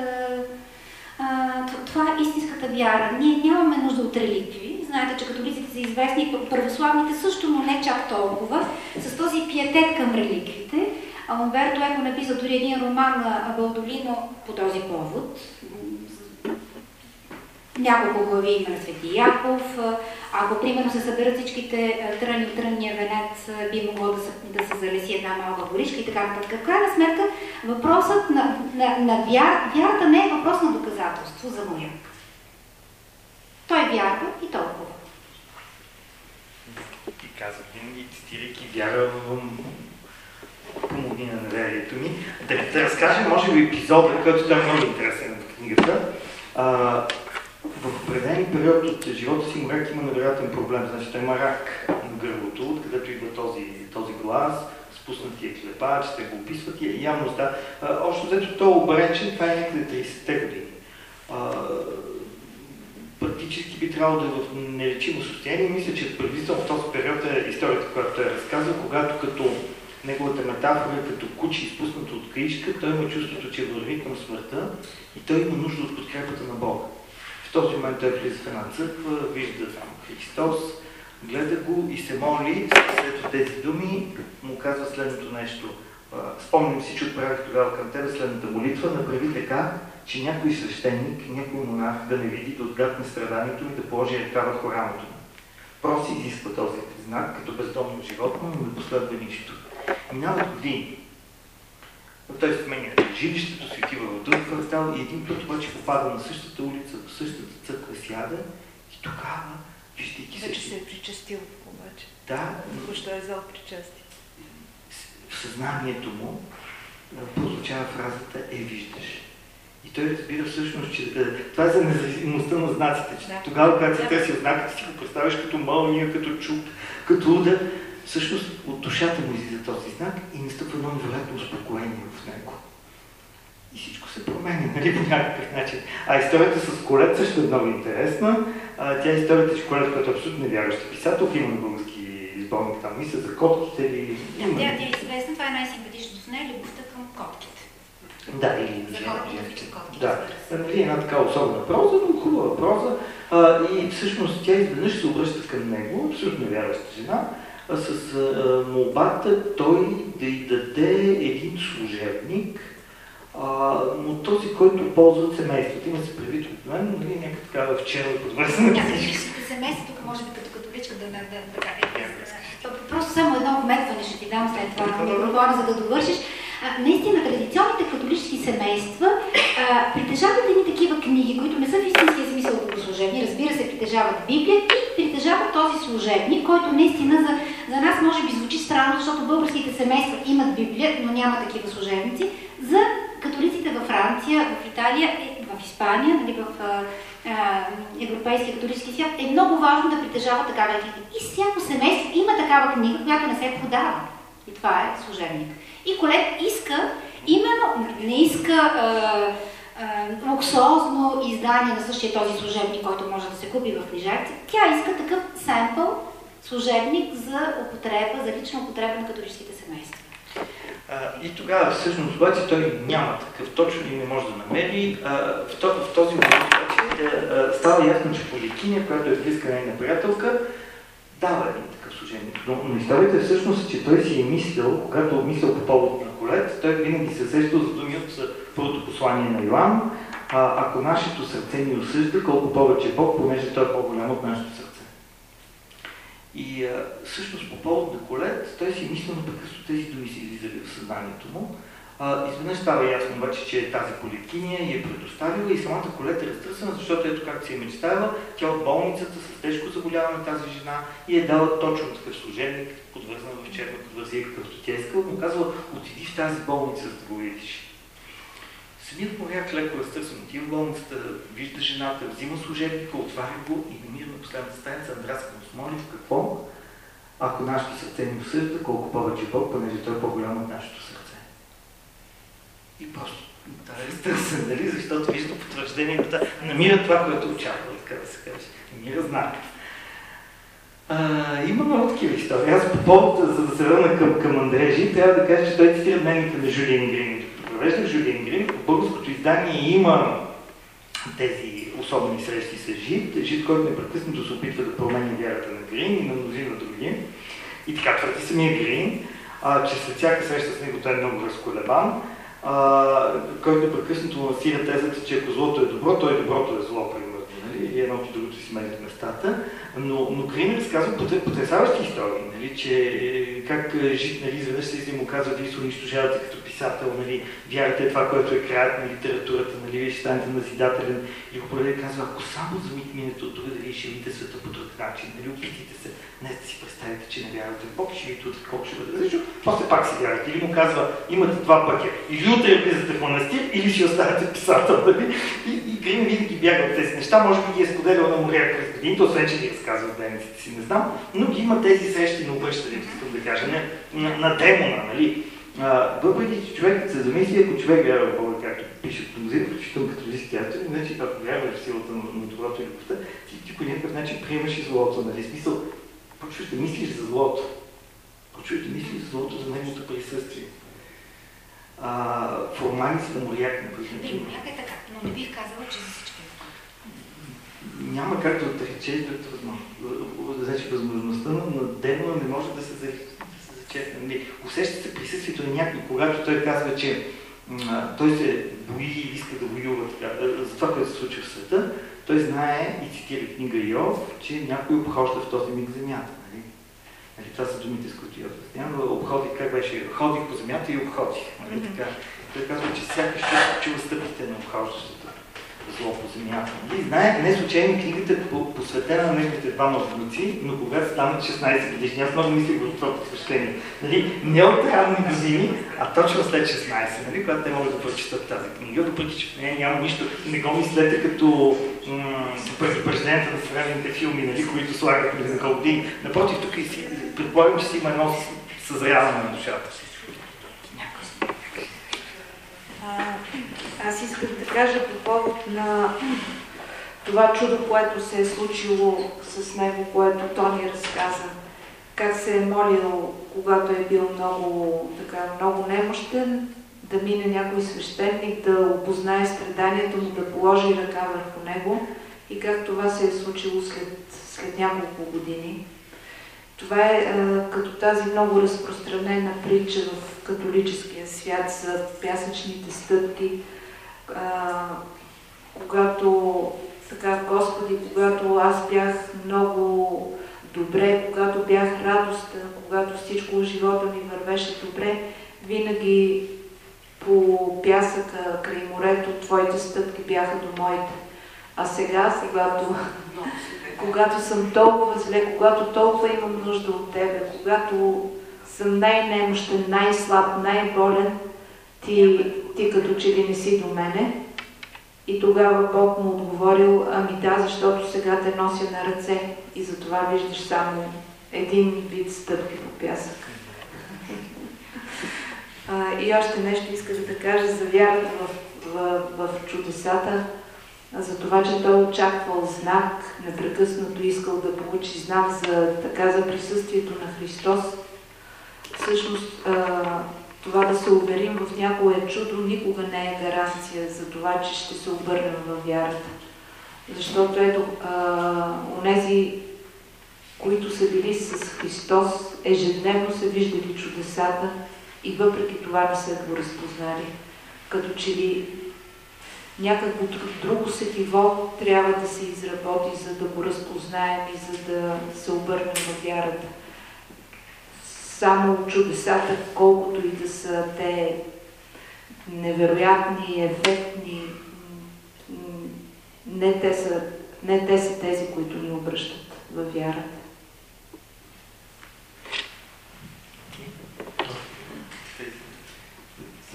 е това е истинската вяра. Ние нямаме нужда от реликви. Знаете, че католиците са известни, православните също, но не чак толкова, с този пиетет към реликвите. Умберто Еко написа дори един роман на Балдолино по този повод, няколко глави на Свети Яков. Ако, примерно, се съберат всичките тръни трънния венец, би могло да се, да се залеси една малка горишка и така нататък. В крайна сметка, въпросът на, на, на вяр, вярата не е въпрос на доказателство за моя. Той вярва и толкова. Ти казах винаги, цитирайки вяра в помогни на неверието ми. Да, да разкажем, може би, епизода, който е много интересен в книгата. В определен период от живота си моряк има невероятен проблем. Значи той има рак на гърлото, откъдето идва този, този глас, спуснатия клепач, те го описват и явно да. Общо взето той е обречен, това е някъде 30-те години. А, практически би трябвало да е в нелечимо състояние. Мисля, че приблизително в този период е историята, която той разказва, когато като неговата метафора е като куче изпуснато от кричка, той има чувството, че върви към смъртта и той има нужда от подкрепата на Бога. В този момент той влиза в една църква, вижда там Христос, гледа го и се моли, след тези думи му казва следното нещо. Спомням си, че отправих тогава към тебе следната молитва, направи така, че някой свещеник, някой монах да не види, да отгадне страданието ми, да положи ръка върху рамото ми. Проси изисква този знак, като бездомно животно, но не последва нищо. Минават години. Той сменя жилището си отива в друг квартал и един път обаче попада на същата улица, в същата църква сяда и тогава, виждайки се... Вече се е причастил обаче. Да. Току-що е взел причастие. В съзнанието му прозвучава фразата е виждаш. И той разбира всъщност, че това е за независимостта на знаците. Че да. Тогава, когато си търсил знакът, си го представяш като мълния, като чук, като удар всъщност от душата му излиза този знак и настъпва едно невероятно успокоение в него. И всичко се променя, нали, по някакъв начин. А историята с Колет също е много интересна. А, тя е историята с Колет, която е абсолютно невярваща писател, има на български сборник там, мисля за котките или... Да, тя, тя е известна, това е най-симпатичното в нея, любовта към котките. Да, или... За които котките. Да, нали, една така особена проза, но хубава проза. А, и всъщност тя изведнъж се обръща към него, абсолютно невярваща жена, с молбата той да й даде един служебник, а, но този, който ползва семейството. Има се предвид от мен, нали, някак така в черно подвързана книжка. Семейство, тук може би като католичка да, да, да, да, да, Просто само едно вметване ще ти дам след това на микрофона, за да довършиш. Наистина, традиционните католически семейства а, притежават едни такива книги, които не са в истинския смисъл богослужебни, разбира се, притежават Библия и притежават този служебник, който наистина за, за нас може би звучи странно, защото българските семейства имат Библия, но няма такива служебници. За католиците във Франция, в Италия, в Испания, нали, в Европейския католически свят е много важно да притежава такава книга. И всяко семейство има такава книга, която не се продава. И това е служебник. И Колет иска, именно не иска луксозно издание на същия този служебник, който може да се купи в книжарци. Тя иска такъв семпъл служебник за употреба, за лична употреба на католическите семейства. И тогава всъщност обаче той няма такъв точно и не може да намери. В, то, в този момент става ясно, че Поликиня, която е близка нейна приятелка, дава един такъв служебник. Но, но историята е всъщност, че той си е мислил, когато мислил по повод на колет, той винаги се сещал за думи от първото послание на Йоан, а, ако нашето сърце ни осъжда, колко повече Бог, понеже той е по-голям от нашето сърце. И а, всъщност по повод на колет, той си е мислил непрекъснато тези думи си излизали в съзнанието му. А, изведнъж става ясно обаче, че тази политиния я е предоставила и самата колета е разтърсена, защото ето както си е мечтала, тя от болницата с тежко заболяване тази жена и е дала точно такъв служебник, подвързан в черна подвързия, какъвто тя е искала, но казва, отиди в тази болница, да го видиш. Самият моряк леко разтърсен отива в болницата, вижда жената, взима служебника, отваря го и намира на последната страница Андраска Мосмолив какво? Ако нашето сърце ни осъжда, колко повече Бог, понеже той е по-голям от нашето сърце. И просто да е разтърсен, нали? Защото вижда потвърждението, намира това, което очаква, така да се каже. Намира знак. А, има много такива истории. Аз по повод, за да се върна към, към Андрежи, трябва да кажа, че той цитира дневника на Жулиен Грин. Превеждах Жулиен Грин. В българското издание има тези особени срещи с Жид. Жид, който непрекъснато се опитва да промени вярата на Грин и на мнозина други. И така твърди самия Грин, а, че след всяка среща с него той е много разколебан, а, който непрекъснато лансира тезата, че ако злото е добро, то и доброто е зло, примерно. И едното и другото си сменят местата. Но, но Грин разказва потрясаващи истории, нали? че е, как е, Жид нали, изведнъж се му казва, вие се унищожавате като писател, нали, вярвате е това, което е краят на литературата, нали, вие ще станете назидателен. И го казва, ако само за миг минете от друга, дали ще видите света по друг начин, нали, опитайте се, не да си представите, че не вярвате в Бог, ще видите утре колко ще бъде различно, после пак си вярвате. Или му казва, имате два пътя, или утре влизате в манастир, или ще останете писател. Нали? И, и Грин винаги бяга от тези неща, може ги е споделял на моря през годините, освен че ги разказва в дневниците си, не знам, но ги има тези срещи на обръщане, искам да кажа, не, на, на демона, нали? въпреки, че човек се замисли, ако човек вярва в Бога, както пише в мнозина, включително католически автори, значи ако вярваш в силата на, на доброто и любовта, ти, ти по някакъв начин приемаш и злото, нали? Смисъл, почваш да мислиш за злото. Почваш да мислиш за злото, за неговото присъствие. А, формалицата моряк, например. Да, моряк е така, но не бих казала, че за всички е. Няма как да отречеш, да. Значи възможността на демона не може да се честен. Не. Усеща се присъствието на някой, когато той казва, че а, той се бои и иска да воюва така, за това, което се случва в света, той знае и цитира книга Йов, че някой обхожда в този миг земята. Нали? Нали, това са думите, с които Йов разнява. Обходи, как беше? Ходих по земята и обходих. Нали? Така. Той казва, че сякаш чува стъпките на обхождащото зло по земята. И знае, не случайно книгата е посветена на неговите двама внуци, но когато станат 16 годишни, аз много мислих в това посвещение. Нали, не от ранни години, а точно след 16, нали, когато те могат да прочитат тази книга, въпреки че в нея няма нищо, не го мислете като предупрежденията на съвременните филми, нали, които слагат преди на години. Напротив, тук си, предполагам, че си има едно съзряване на душата. Аз искам да кажа по повод на това чудо, което се е случило с него, което Тони разказа. Как се е молил, когато е бил много, така, много немощен, да мине някой свещеник, да опознае страданието му, да положи ръка върху него и как това се е случило след, след няколко години. Това е а, като тази много разпространена притча в католическия свят за пясъчните стъпки, а, когато така, Господи, когато аз бях много добре, когато бях радостен, когато всичко в живота ми вървеше добре, винаги по пясъка край морето твоите стъпки бяха до моите. А сега, когато, когато съм толкова зле, когато толкова имам нужда от Тебе, когато съм най-немощен, най-слаб, най-болен, ти, ти като че ли не си до мене. И тогава Бог му отговорил, ами да, защото сега те нося на ръце и затова виждаш само един вид стъпки по пясък. И още нещо исках да кажа за вярата в, в, в чудесата, за това, че той очаквал знак, непрекъснато искал да получи знак за, така, за присъствието на Христос. Всъщност, това да се уверим в някое чудо никога не е гаранция за това, че ще се обърнем във вярата. Защото ето, онези, които са били с Христос, ежедневно са виждали чудесата и въпреки това не са го разпознали. Като че ли някакво друго сетиво трябва да се изработи, за да го разпознаем и за да се обърнем във вярата. Само чудесата, колкото и да са те невероятни, ефектни, не те са, не те са тези, които ни обръщат във вярата.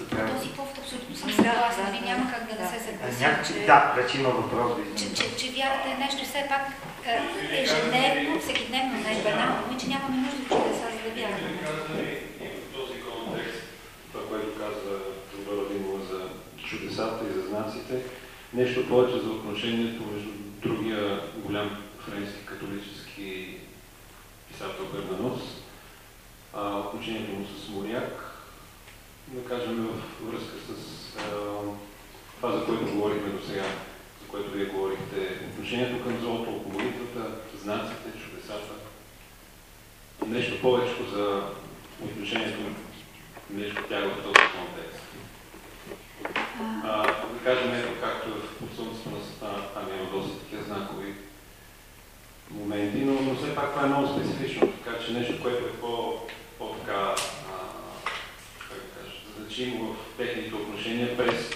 Този абсолютно съм съгласна. Нали няма как да не се съглася. Че... Да, вече има въпрос. Че, че, че вярата е нещо все пак е, ежедневно, всеки дневно не е банално и че нямаме нужда от чудеса, за да вярваме. И в този контекст, това, което каза Теодора Димова за чудесата и за знаците, нещо повече за отношението между другия голям френски католически писател Бернанос, отношението му с Моряк, да кажем, в връзка с а, това, за което говорихме до сега, за което вие говорихте, отношението към злото, молитвата, знаците, чудесата. Нещо повече за отношението между тях в този контекст. А, да кажем, ето както е в подсъдността на Сатана, там има доста такива знакови моменти, но, но все пак това е много специфично, така че нещо, което е по, по-така значимо в техните отношения през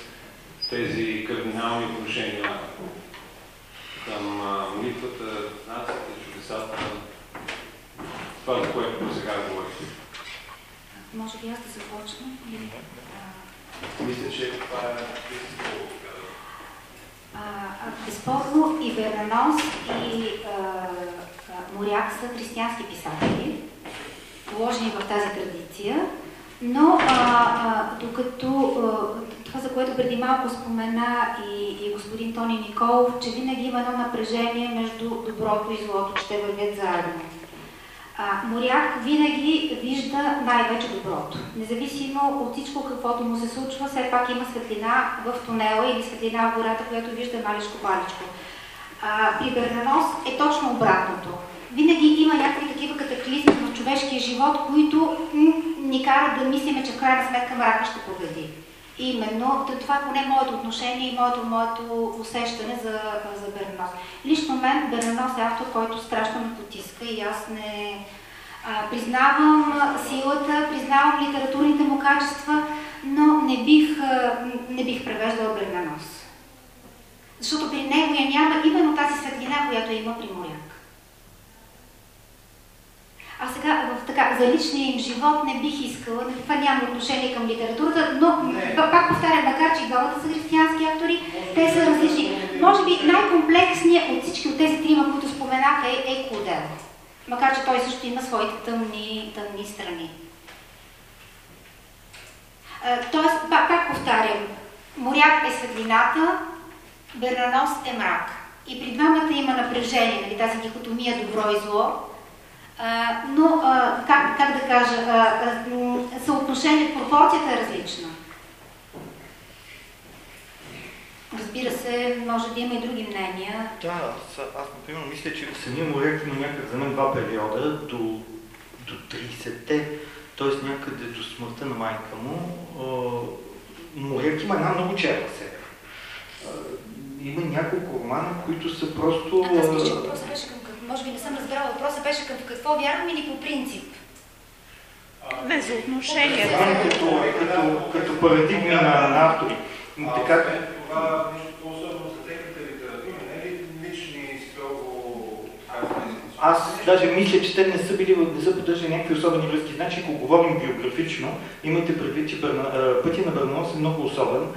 тези кардинални отношения към молитвата, нацията, чудесата, това, за което до сега говорихте. Може би аз да започна? Мисля, че това е Безспорно и Бернанос и а, Моряк са християнски писатели, положени в тази традиция. Но а, а, докато а, това, за което преди малко спомена и, и господин Тони Николов, че винаги има едно напрежение между доброто и злото, че те вървят заедно. А, моряк винаги вижда най-вече доброто. Независимо от всичко каквото му се случва, все пак има светлина в тунела или светлина в гората, която вижда маличко-паличко. При Бернанос е точно обратното. Винаги има някакви такива катаклизми в човешкия живот, които ни карат да мислиме, че в крайна сметка мрака ще победи. Именно, това е поне моето отношение и моето, моето усещане за, за Бернос. Лично мен Бернос е автор, който страшно ме потиска и аз не а, признавам силата, признавам литературните му качества, но не бих, не бих превеждала Бернос. Защото при него я няма именно тази светлина, която има при Моряк. А сега, в така, за личния им живот не бих искала, това няма отношение към литературата, но не. пак повтарям, макар че двамата са християнски автори, те са различни. Може би най-комплексният от всички от тези трима, които споменах е, е Кудел. Макар че той също има своите тъмни, тъмни страни. Тоест, пак, пак повтарям, моряк е светлината, Бернанос е мрак. И при двамата има напрежение, нали, тази дихотомия добро и зло, но, как, как да кажа, а, съотношението, пропорцията е различна. Разбира се, може да има и други мнения. Да, аз, аз например, мисля, че самия моряк има някак за мен два периода, до, до 30-те, т.е. някъде до смъртта на майка му. Моряк има една много черна серия. Има няколко романа, които са просто... А, аз мисля, че въпросът беше към може би не съм разбрала въпроса, беше към какво вярвам или по принцип? Не, за отношение. Като, като, като парадигми на, на автори. Така, това нещо по-особено за техните литератури, не е ли лични строго аз даже мисля, че те не са били, не са поддържали някакви особени връзки. Значи, ако говорим биографично, имайте предвид, че Бърна, пътя на Бърнос е много особен.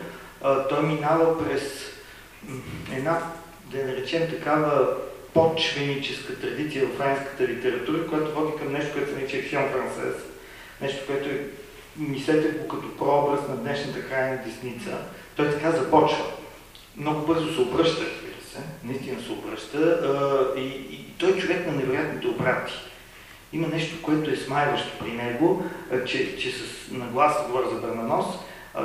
Той минава през една, да наречем такава, почвеническа традиция в френската литература, която води към нещо, което се нарича филм францез. Нещо, което е, мислете го като прообраз на днешната крайна десница. Той така започва. Много бързо се обръща, разбира се, наистина се обръща. И, и той е човек на невероятните обрати. Има нещо, което е смайващо при него, че, че с наглас говоря за Бернанос,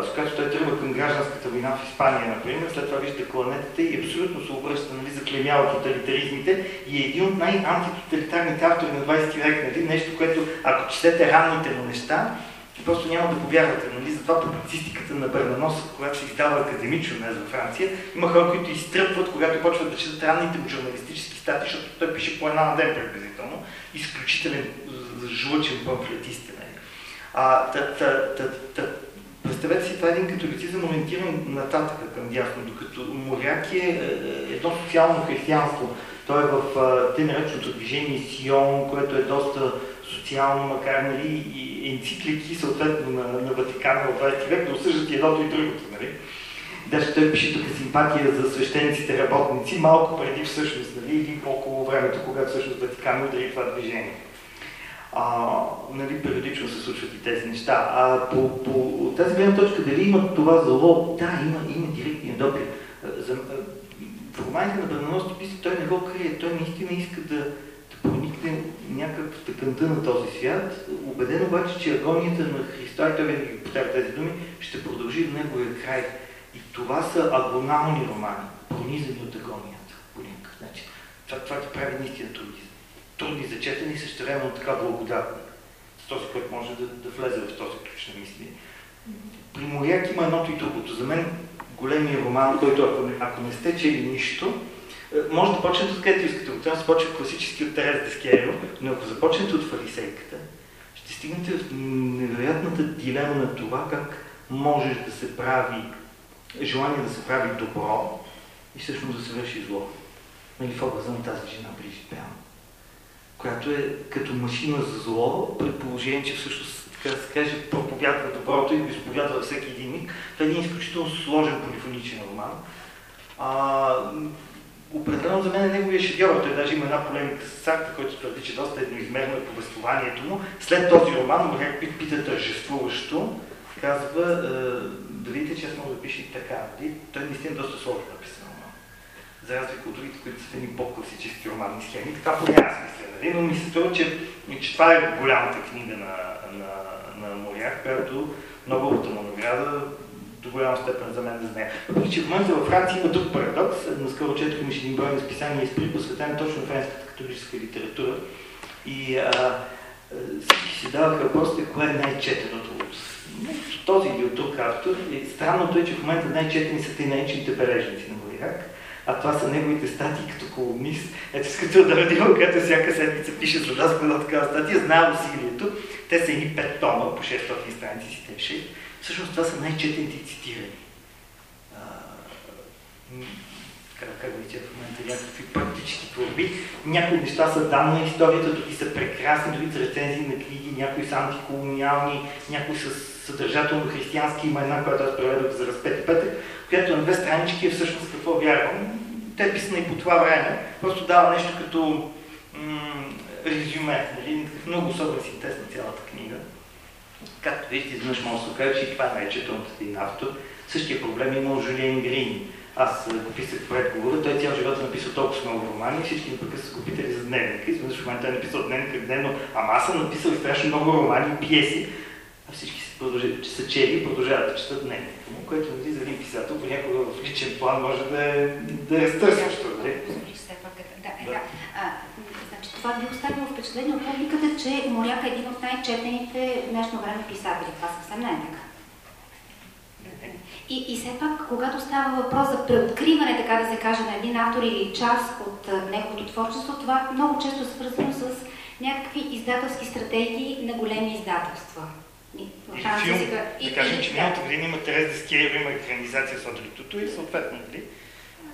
с която той тръгва към гражданската война в Испания, например, след това вижда кланетата и абсолютно се обръща, нали, заклемява тоталитаризмите и е един от най-антитоталитарните автори на 20 век, нали, нещо, което, ако четете ранните му неща, просто няма да повярвате. Нали? Затова публицистиката на Бернанос, когато се издава академично днес във Франция, има хора, които изтръпват, когато почват да четат ранните му журналистически стати, защото той пише по една на ден приблизително. Изключителен жлъчен памфлетист. Нали? А, та, та, та, та, Представете си, това е един католицизъм ориентиран нататък към дясно, докато Моряк е, е едно социално християнство. Той е в те нареченото движение Сион, което е доста социално, макар нали, и енциклики съответно на, на Ватикана в 20 век, да осъждат и едното и другото. Нали. Даже той пише тук симпатия за свещениците работници, малко преди всъщност, нали, или по-около времето, когато всъщност Ватикан удари това движение. А, нали, периодично се случват и тези неща. А по, по тази гледна точка, дали има това зло? Да, има, има директния допир. За, в романите на Бърнанос писи, той не го крие, той наистина иска да, да проникне някак в тъканта на този свят, убеден обаче, че агонията на Христа, и той винаги повтаря тези думи, ще продължи до неговия край. И това са агонални романи, пронизани от агонията по начин. Това, това ти прави наистина трудни трудни за четене и също време така благодатни. С този, който може да, да влезе в този ключ на мисли. При Моряк има едното и другото. За мен големия роман, който ако не, ако не сте чели нищо, е, може да почнете от където искате. От това се почва класически от Терез Дескерио, но ако започнете от фарисейката, ще стигнете в невероятната дилема на това как може да се прави, желание да се прави добро и всъщност да се върши зло. Нали, в образа на тази жена Брижит Беан която е като машина за зло, при положение, че всъщност, така да се каже, проповядва доброто и го изповядва всеки един миг. Това е един изключително сложен полифоничен роман. А, определено за мен е неговия шедьовър. Той даже има една полемика с Сарта, който твърди, че доста едноизмерно е повествованието му. След този роман, Моряк пита тържествуващо, казва, е, да видите, че аз мога да пиша и така. Той наистина доста сложно написан за разлика от другите, които са едни по-класически романни схеми. Така поне аз мисля, нали? но ми се струва, че, че това е голямата книга на, на, на Моряк, която Нобеловата награда до голяма степен за мен да знае. Въпреки, че в момента във Франция има друг парадокс. Наскоро четохме един брой на списание изпри, посветен точно френската католическа литература. И а, всички си даваха въпросите, кое е най-четеното от този или от друг автор. И странното е, че в момента най-четени са те наречените бележници на Моряк а това са неговите статии като колумнист. Ето с като да родила, когато всяка седмица пише за нас една такава статия, знае усилието. Те са едни пет тома, по 600 страници си те 6. Всъщност това са най-четените цитирани. как, как ви в момента някакви практически творби. Някои неща са данни на историята, други са прекрасни, други са рецензии на книги, някои са антиколониални, някои са съдържателно християнски. Има една, която аз преведох за разпети петък, която на две странички е всъщност какво вярвам. Те е писана и по това време. Просто дава нещо като резюме, нали? много особен синтез на цялата книга. Както виждате, изведнъж може да се каже, че това не е четен от един автор. Същия проблем има у Жулиен Грин. Аз го писах в предговора, той цял живот е написал толкова много романи, всички непрекъснато са го питали за дневника. Изведнъж в момента е написал дневника дневно, ама аз съм написал и страшно много романи и пиеси, всички продължат, че са чели и продължават да четат му, което нали, за един писател понякога в личен план може да е, да е разтърсващо. Нали? Да, да. да. А, значи, това би оставило впечатление от публиката, че Моряк е един от най-четените в днешно време писатели. Това съвсем не е така. И, и все пак, когато става въпрос за преоткриване, така да се каже, на един автор или част от а, неговото творчество, това много често е свързано с някакви издателски стратегии на големи издателства. И филм, да кажем, че миналата година има Терез Дескиева, има екранизация с Одритото и съответно, нали?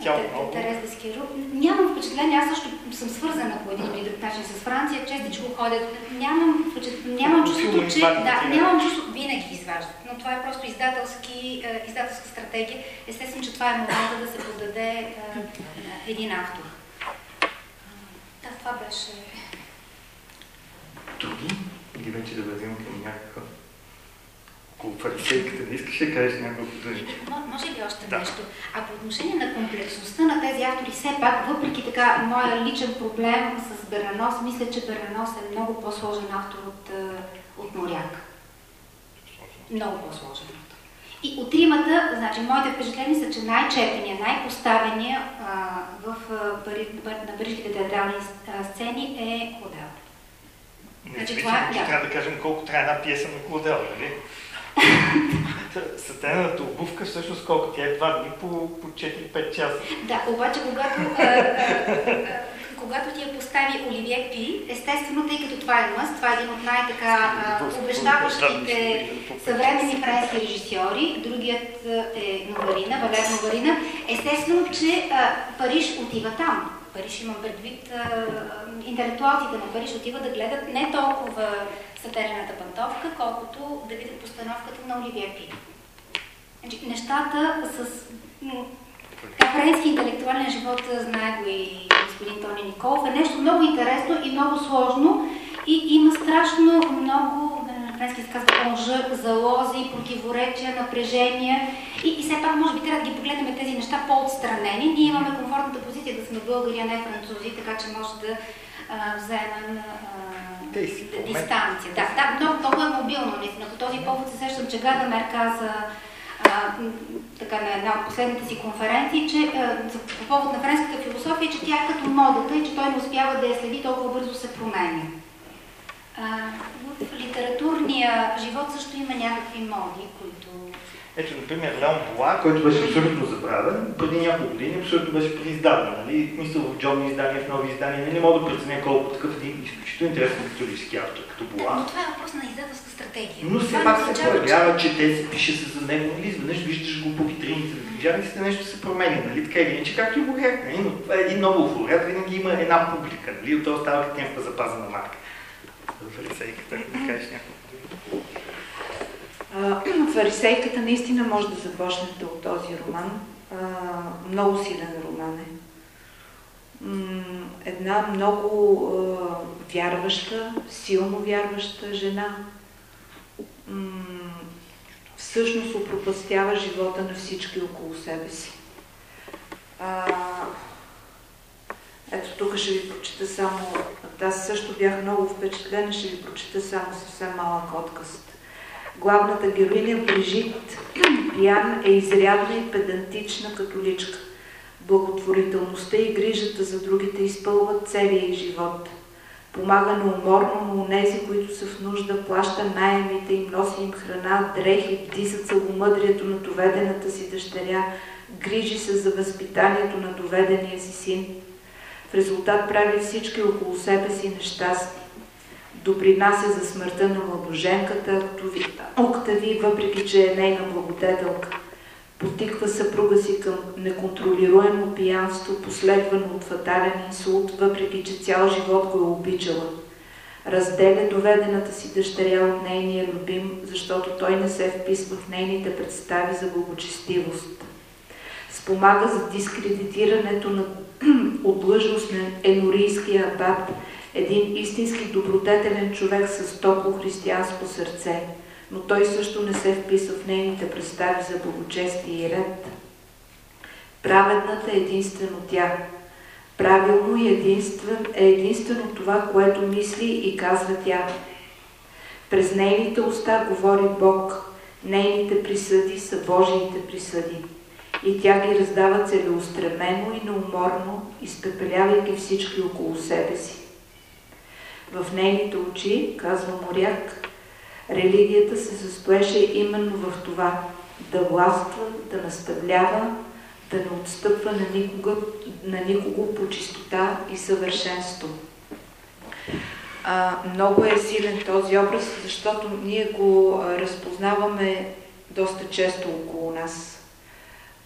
Тяло много. Терез Дескиева. Нямам впечатление, аз също съм свързана по един или друг начин с Франция, честичко ходят. Нямам, нямам чувството, че... Да, нямам чувство, винаги изваждат, но това е просто издателски, е, издателска стратегия. Естествено, че това е момента да се подаде е, един автор. Да, това беше... Други? Или вече да вървим към някакъв около фарисейката. Не искаш да кажеш няколко думи? Може ли още да. нещо? А по отношение на комплексността на тези автори, все пак, въпреки така моя личен проблем с Бернанос, мисля, че Бернанос е много по-сложен автор от, от Моряк. Много по-сложен автор. И от тримата, значи, моите впечатления са, че най-четения, най-поставения в, Пари, на парижските театрални сцени е Клодел. Значи, това, да. трябва да кажем колко трябва една пиеса на Клодел, нали? Сатената обувка всъщност колко тя е два дни по, по 4-5 часа. Да, обаче когато, а, а, а, когато ти я постави Оливие Пи, естествено, тъй като това е мъст, това е един от най-така обещаващите съвременни френски режисьори, другият е Новарина, Валер Новарина, естествено, че Париж отива там. Париж имам предвид, интелектуалците на Париж отиват да гледат не толкова сатерената пантовка, колкото да видят постановката на Оливия Пи. Значи, нещата с френски интелектуален живот, знае го и господин Тони Николов, е нещо много интересно и много сложно и има страшно много, на френски казва онжър, залози, противоречия, напрежения и, и все пак може би трябва да ги погледнем тези неща по-отстранени. Ние имаме комфортната позиция да сме българи, а не французи, така че може да а, вземем а, дистанция. Да, да, много, много е мобилно, наистина. По този повод се сещам, че Гадамер каза а, така на една от последните си конференции, че а, по повод на френската философия, че тя е като модата и че той не успява да я следи, толкова бързо се променя. А, в литературния живот също има някакви моди, които ето, например, Леон Буа, който беше абсолютно забравен, преди няколко години абсолютно беше преиздаден. Нали? Мисля в джобни издания, в нови издания. Не мога да преценя колко такъв един изключително интересен католически автор, като Буа. Но това е въпрос на издателска стратегия. Но все пак се появява, че те се пише се за него, нали? изведнъж виждаш го по витрините книжарниците, нещо се променя, нали? Така или иначе, както и Буряк, нали? Но това е един много флорят, винаги има една публика, нали? От това става като някаква запазена марка. Фарисейката, ако да кажеш думи. Фарисейката наистина може да започнете от този роман. Много силен роман е. Една много вярваща, силно вярваща жена. Всъщност опропастява живота на всички около себе си. Ето тук ще ви прочита само, аз също бях много впечатлена, ще ви прочита само съвсем малък отказ. Главната героиня Брижит Пиян е изрядна и педантична католичка. Благотворителността и грижата за другите изпълват целия и живот. Помага неуморно на унези, които са в нужда, плаща найемите им, носи им храна, дрехи, бди за целомъдрието на доведената си дъщеря, грижи се за възпитанието на доведения си син. В резултат прави всички около себе си нещастни допринася за смъртта на младоженката Октави, въпреки че е нейна благодетелка. Потиква съпруга си към неконтролируемо пиянство, последвано от фатален инсулт, въпреки че цял живот го е обичала. Разделя доведената си дъщеря от нейния любим, защото той не се вписва в нейните представи за благочестивост. Спомага за дискредитирането на от длъжност на енорийския абат, един истински добродетелен човек с топло християнско сърце, но той също не се вписва в нейните представи за благочестие и ред. Праведната е единствено тя. Правилно и единствен е единствено това, което мисли и казва тя. През нейните уста говори Бог, нейните присъди са Божиите присъди. И тя ги раздава целеустремено и неуморно, изпепелявайки всички около себе си. В нейните очи, казва Моряк, религията се състоеше именно в това да властва, да наставлява, да не отстъпва на, никога, на никого по чистота и съвършенство. А, много е силен този образ, защото ние го разпознаваме доста често около нас.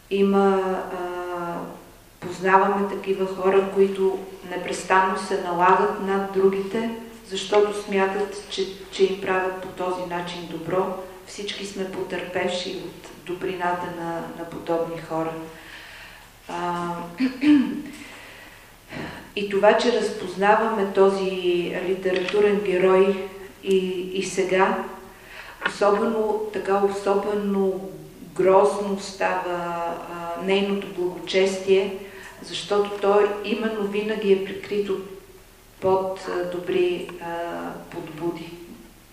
Има, а, познаваме такива хора, които непрестанно се налагат над другите, защото смятат, че, че им правят по този начин добро. Всички сме потърпевши от добрината на, на подобни хора. А, и това, че разпознаваме този литературен герой и, и сега, особено, така особено грозно става а, нейното благочестие, защото той именно винаги е прикрито под добри подбуди,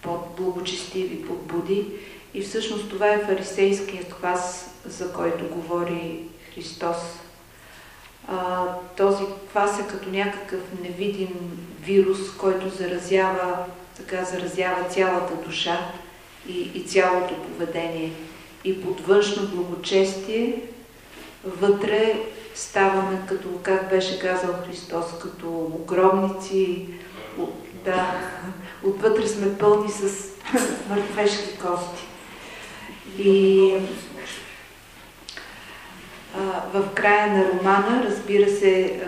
под благочестиви подбуди. И всъщност това е фарисейският квас, за който говори Христос. Този квас е като някакъв невидим вирус, който заразява, така заразява цялата душа и, и цялото поведение. И под външно благочестие вътре ставаме като, как беше казал Христос, като огромници, да, отвътре сме пълни с мъртвешки кости. И в края на романа, разбира се,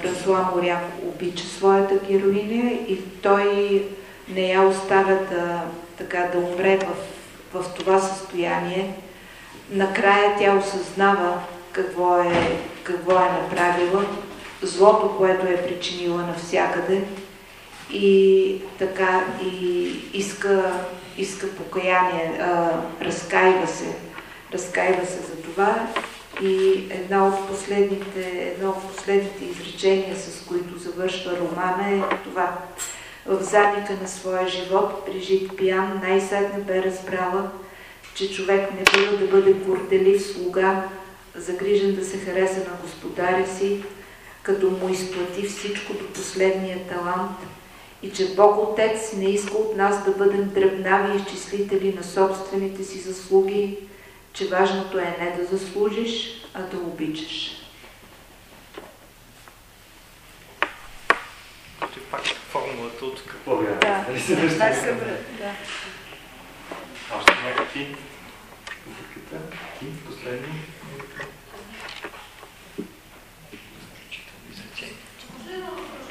Франсуа Моряк обича своята героиня и той не я оставя да, така, да умре в, в това състояние. Накрая тя осъзнава какво е, какво е направила, злото, което е причинила навсякъде и така и иска, иска покаяние, а, разкаива се, разкаива се за това и една от последните, едно от последните изречения, с които завършва романа е това. В задника на своя живот, прижит пиян, най-сетне бе разбрала, че човек не бива да бъде горделив слуга, загрижен да се хареса на господаря си, като му изплати всичко до последния талант и че Бог Отец не иска от нас да бъдем дръбнави изчислители на собствените си заслуги, че важното е не да заслужиш, а да обичаш. Ще пак формулата от какво бяха. Да, Нали се да, връщаме да, да. Още някакви? Последни?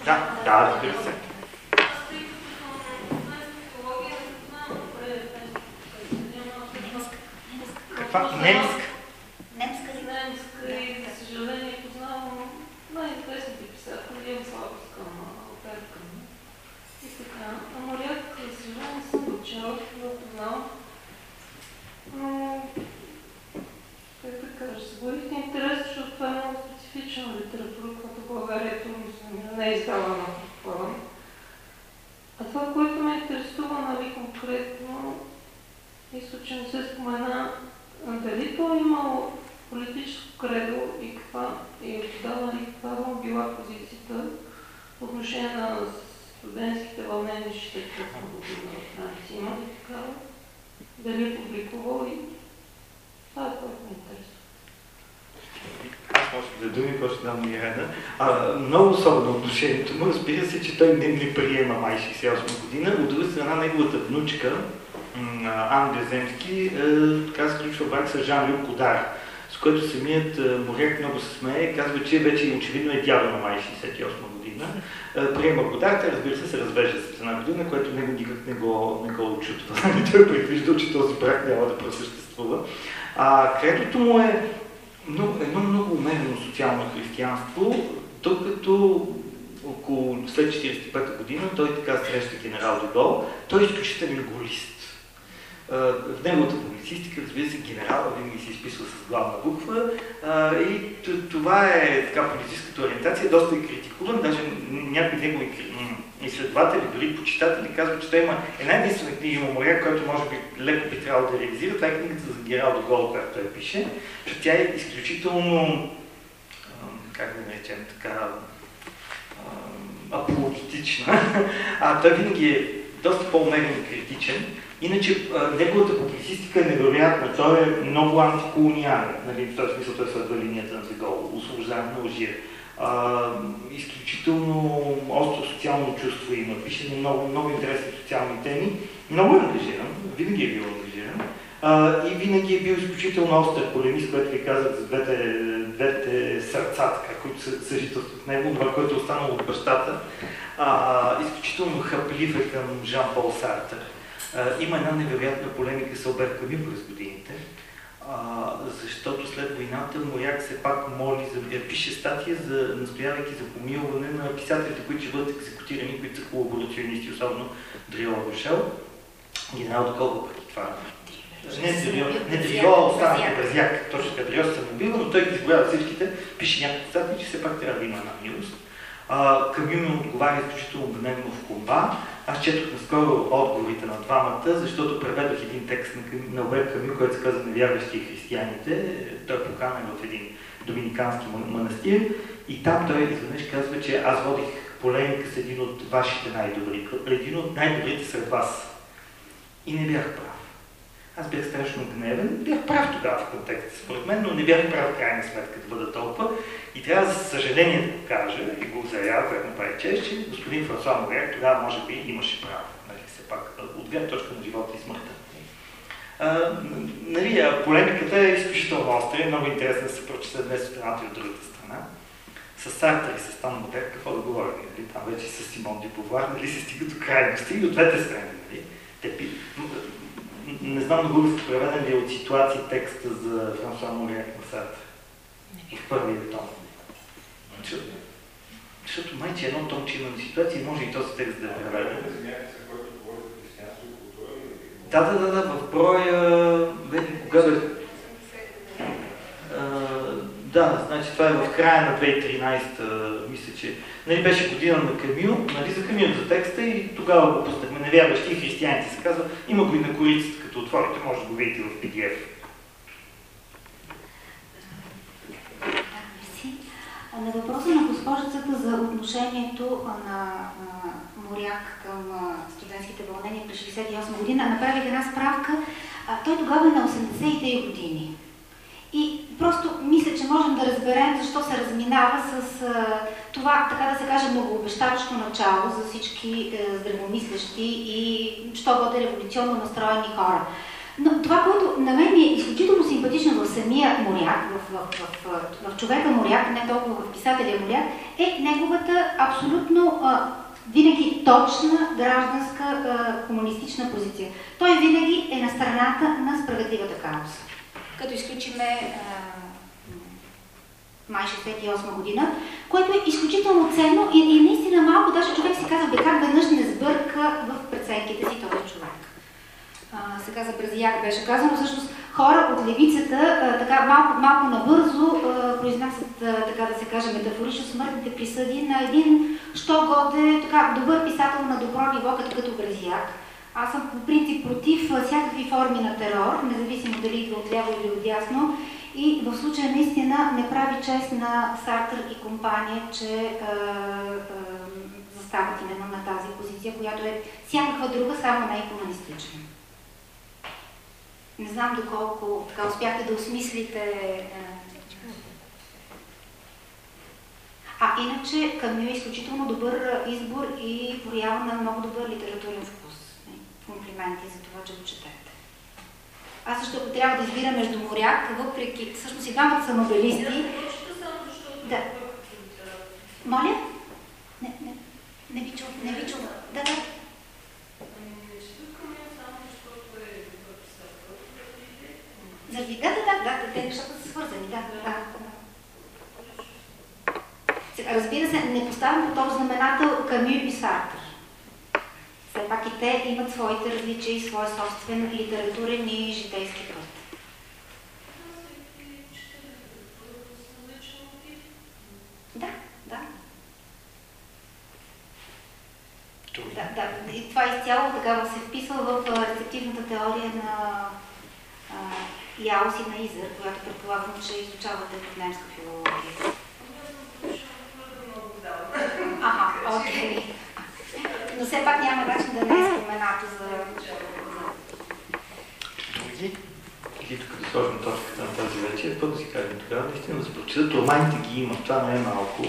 Да, да, разбира се. Каква? Немска? Немска ли? Немска и, за съжаление, познавам най-интересните писатели, имам слабост към оперка. И така, а моряк, за съжаление, съм чела, го познавам. Но, как да кажа, събудих интерес, защото това е много специфична литература, която България се не е издавана, предполагам. А това, което ме интересува, нали, конкретно, мисля, че се спомена дали то е имало политическо кредо и каква и тогава ли каква била позицията по отношение на студентските вълнения, ще в година в Франция. Има ли такава? Дали е публикувал и това е което ме интересува. Може да думи, просто дам на Ирена. А, много особено отношението му, разбира се, че той не, не приема май 68 година. От друга страна, неговата внучка, Ан Беземски, е, така сключва брак с Жан-Люк Кодар, с който самият е, моряк много се смее казва, че вече очевидно е дядо на май 68 година. Е, приема Годар, те разбира се се развежда след една година, което него никак не го, не го очутва. той предвиждал, че този брак няма да просъществува. А му е много, едно много умерено социално християнство, докато около след 1945 година той така среща генерал Дегол, той е изключителен голист. В неговата публицистика, разбира се, генерал винаги се изписва с главна буква и това е така политическата ориентация, доста е критикуван, даже някои негови изследователи, дори почитатели казват, че той има една единствена книга моряк, която може би леко би трябвало да реализира, това е книгата за генерал Дегол, която той пише, защото тя е изключително, как да наречем така, апологетична. А той винаги е доста по-умерен и критичен. Иначе неговата публицистика е невероятна. Той е много антиколониален. Нали, в този смисъл той следва линията на Дегол, освобождаване на Алжир. А, изключително остро социално чувство има. Пише на много, много интересни социални теми. Много е ангажиран, винаги е бил ангажиран. А, и винаги е бил изключително остър полемист, което ви казах за двете, двете сърца, така, които са съжителстват него, това, което е останало от бащата. А, изключително хаплив е към Жан-Пол Сартър. Има една невероятна полемика с Алберт Камю през годините, а, защото след войната Моряк все пак моли, за, е, пише статия, за, настоявайки за помилване на писателите, които ще бъдат екзекутирани, които са колаборационисти, особено Дрио Рошел. Генерал Доколко преди това? Не не Дрио, останалите Бразяк, точно така, Дрио се убива, но той ги изброява всичките, пише няколко статии, че все пак трябва да има една милост. Камю ми отговаря изключително гневно в комба. Аз четох наскоро отговорите на двамата, защото преведох един текст на, на Уеб Камю, който се казва Невярващи християните. Той е поканен в един доминикански манастир и там той изведнъж казва, че аз водих полемика с един от вашите най-добри, един от най-добрите сред вас. И не бях прав. Аз бях страшно гневен, бях прав тогава в контекста, според мен, но не бях прав в крайна сметка да бъда толкова. И трябва за съжаление да го кажа и го заявява, което направи чест, че господин Франсуа Моряк тогава може би имаше право. Нали, все пак, от гледна точка на живота и смъртта. Нали, полемиката е изключително остра и много интересно да се прочете днес от едната и от другата страна. С Сартър и с Тан Модер, какво да говорим? Нали? Там вече с Симон Дюбовар, нали, се стига до крайности и от двете страни. Нали? Те, не знам на български преведен ли е от ситуации текста за Франсуа Моряк на Сартър. В първия том. Защото майче едно томче има ситуация и може и този текст да е преведен. Да, да, да, да, в броя, кога бе? Да, значи това е в края на 2013, мисля, че нали, беше година на Камил, нали, за Камил за текста и тогава го пуснахме. Невярващи християните се казва. Има го и на корицата, като отворите, може да го видите в PDF. На въпроса на госпожицата за отношението на моряк към студентските вълнения през 68 година, направих една справка. Той тогава е на 83 години. И просто мисля, че можем да разберем защо се разминава с това, така да се каже, многообещаващо начало за всички е, здравомислещи и що бъде революционно настроени хора. Но това, което на мен е изключително симпатично в самия моряк, в, в, в, в, в човека моряк, не толкова в писателя моряк, е неговата абсолютно а, винаги точна гражданска а, комунистична позиция. Той винаги е на страната на справедливата кауза като изключиме май 68 година, което е изключително ценно и, и наистина малко даже човек си казва, бе как веднъж не сбърка в преценките си този човек. А, сега за Бразияк беше казано, всъщност хора от левицата а, така малко, малко набързо а, произнасят, а, така да се каже, метафорично смъртните присъди на един, що годе така добър писател на добро ниво, като, като Бразияк аз съм по принцип против всякакви форми на терор, независимо дали идва от ляво или от дясно. И в случая наистина не прави чест на Сартър и компания, че е, е, застават именно на тази позиция, която е всякаква друга, само не е комунистична. Не знам доколко така успяхте да осмислите. Е... А иначе Камю е изключително добър избор и проява на много добър литературен вкус комплименти за това, че го четете. Аз също ако трябва да избира между моряк, въпреки, всъщност и двамата са нобелисти. Да. Моля? Не, не, не ви чува, не ви чува. Да, да. Заради, да, да, да, да, те нещата са свързани, да, да. Сега, разбира се, не поставям по този знаменател Камю и Сартър все пак и те имат своите различия и своя собствен литературен и житейски път. Да, да. Да, да. И това изцяло така се вписва в рецептивната теория на Яус и на Изър, която предполагам, че изучавате в немска филология. Ага, окей. Okay но все пак няма начин да не е споменато за... Други? Или тук сложим точката на тази вечер, какво да си кажем тогава? Наистина да се прочитат, романите ги има, това не е малко.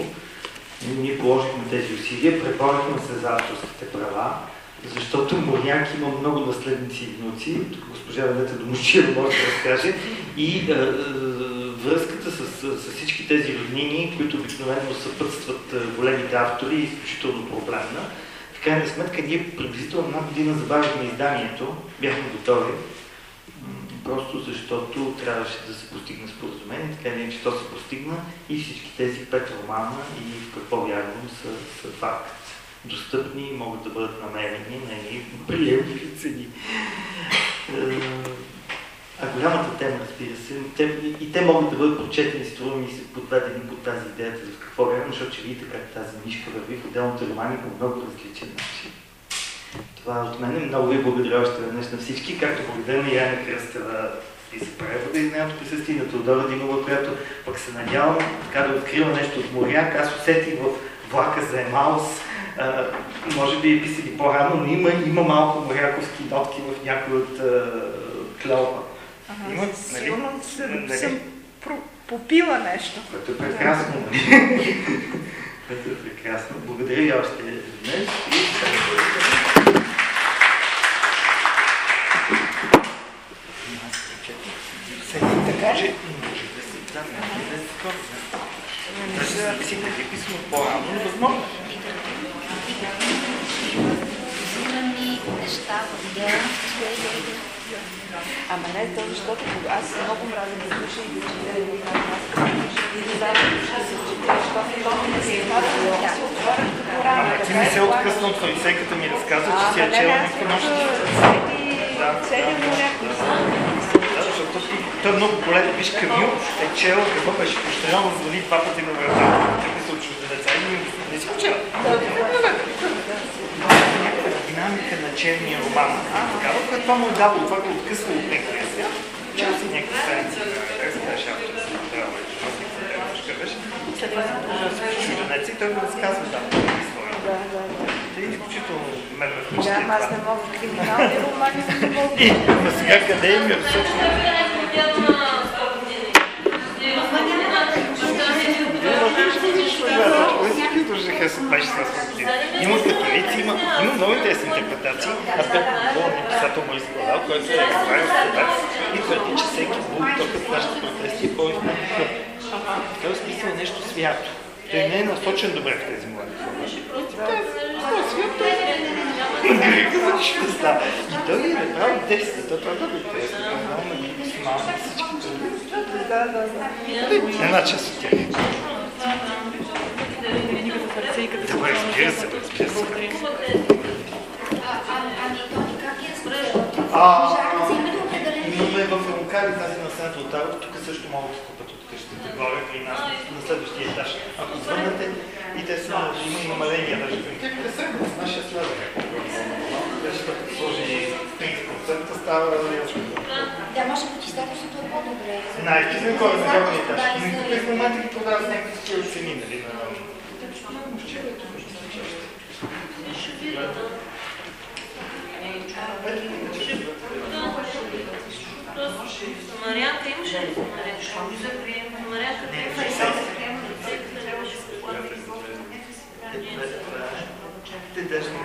Ние положихме тези усилия, преборихме се за авторските права, защото Морняк има много наследници и внуци, тук госпожа Венета Домощиева може да разкаже, и е, е, връзката с, с всички тези роднини, които обикновено съпътстват големите автори, е изключително проблемна в крайна сметка ние приблизително една година забавихме изданието, бяхме готови, просто защото трябваше да се постигне споразумение, така не, че то се постигна и всички тези пет романа и в какво вярвам са, са факт. достъпни, могат да бъдат намерени на едни приемливи цени. Е, а голямата тема, разбира се, те, и те могат да бъдат прочетени, струва ми се, подведени под тази идеята за какво време, защото ще видите как тази мишка върви в отделните романи по много различен начин. Това от мен. Много ви благодаря още веднъж на всички, както благодаря на Яна Кръстева и за превода и нейното присъствие на Теодора Димова, която пък се надявам така да открива нещо от моряк. Аз усетих в влака за Емаус, а, може би е писали по-рано, но има, има малко моряковски нотки в някои от клеопа. Ага, има, нали? Сигурно съм, нали? съм попила нещо. Което е прекрасно. Нали? Което е прекрасно. Благодаря ви още веднъж. Така че, може да се дам да се скоро. Да си писмо по-рано, но възможно. Взимани неща в дело, Ама не, то защото аз много мразя да слуша и да чета и да и да да се чета, защото то не се казва, да се отворя като рана. Ти не се откъсна от фарисейката ми разказа, че си е чела някакви нощи. Моряк защото той е много полезно. Виж, Камил е чел какво беше пощерено да звъни два пъти на врата. Как се очува деца и не си го чел. Някаква динамика на черния роман. Такава, която това му е дало, това го откъсва от свят. Чел си някакви страници. Как се казва, авторът си трябва беше. След това чужденец и той го разказва там. Да, да, да. Те е изключително ме Да, аз не мога криминални романи, не мога. И, ама сега къде е ми Има католици, има, има много интересни интерпретации. Аз бях подготвил на писател Морис Кладал, който е правил страдак и твърди, че всеки булток в нашите протести е по-истинен Той е смисъл нещо свято. Той не е насочен добре в тези млади хора. Свято е. става. И той е направил текста. Той това е много интересно. Много максимално всички. Да, да, да. Една част от тях. Книга за фарисейката. Да, разбира се, разбира се. Ами, Тони, как я спреш? А, Можахме за името определени. Имаме в Рукари тази на Сенето от Тарото, тук също могат да купат от къщата. Горе при нас, на следващия етаж. Ако звъннете, и те са, има и намаления даже. Те пресегнат с нашия следва. Вече като сложи 30% става ясно. Да, може би чистателството е по-добре. Най-чистен кой е на горния етаж. И в момента ги продават с някакви такива цени, нали? Самарянка имаше ли самарянка? Самарянка Не, не не, е. Те даже не.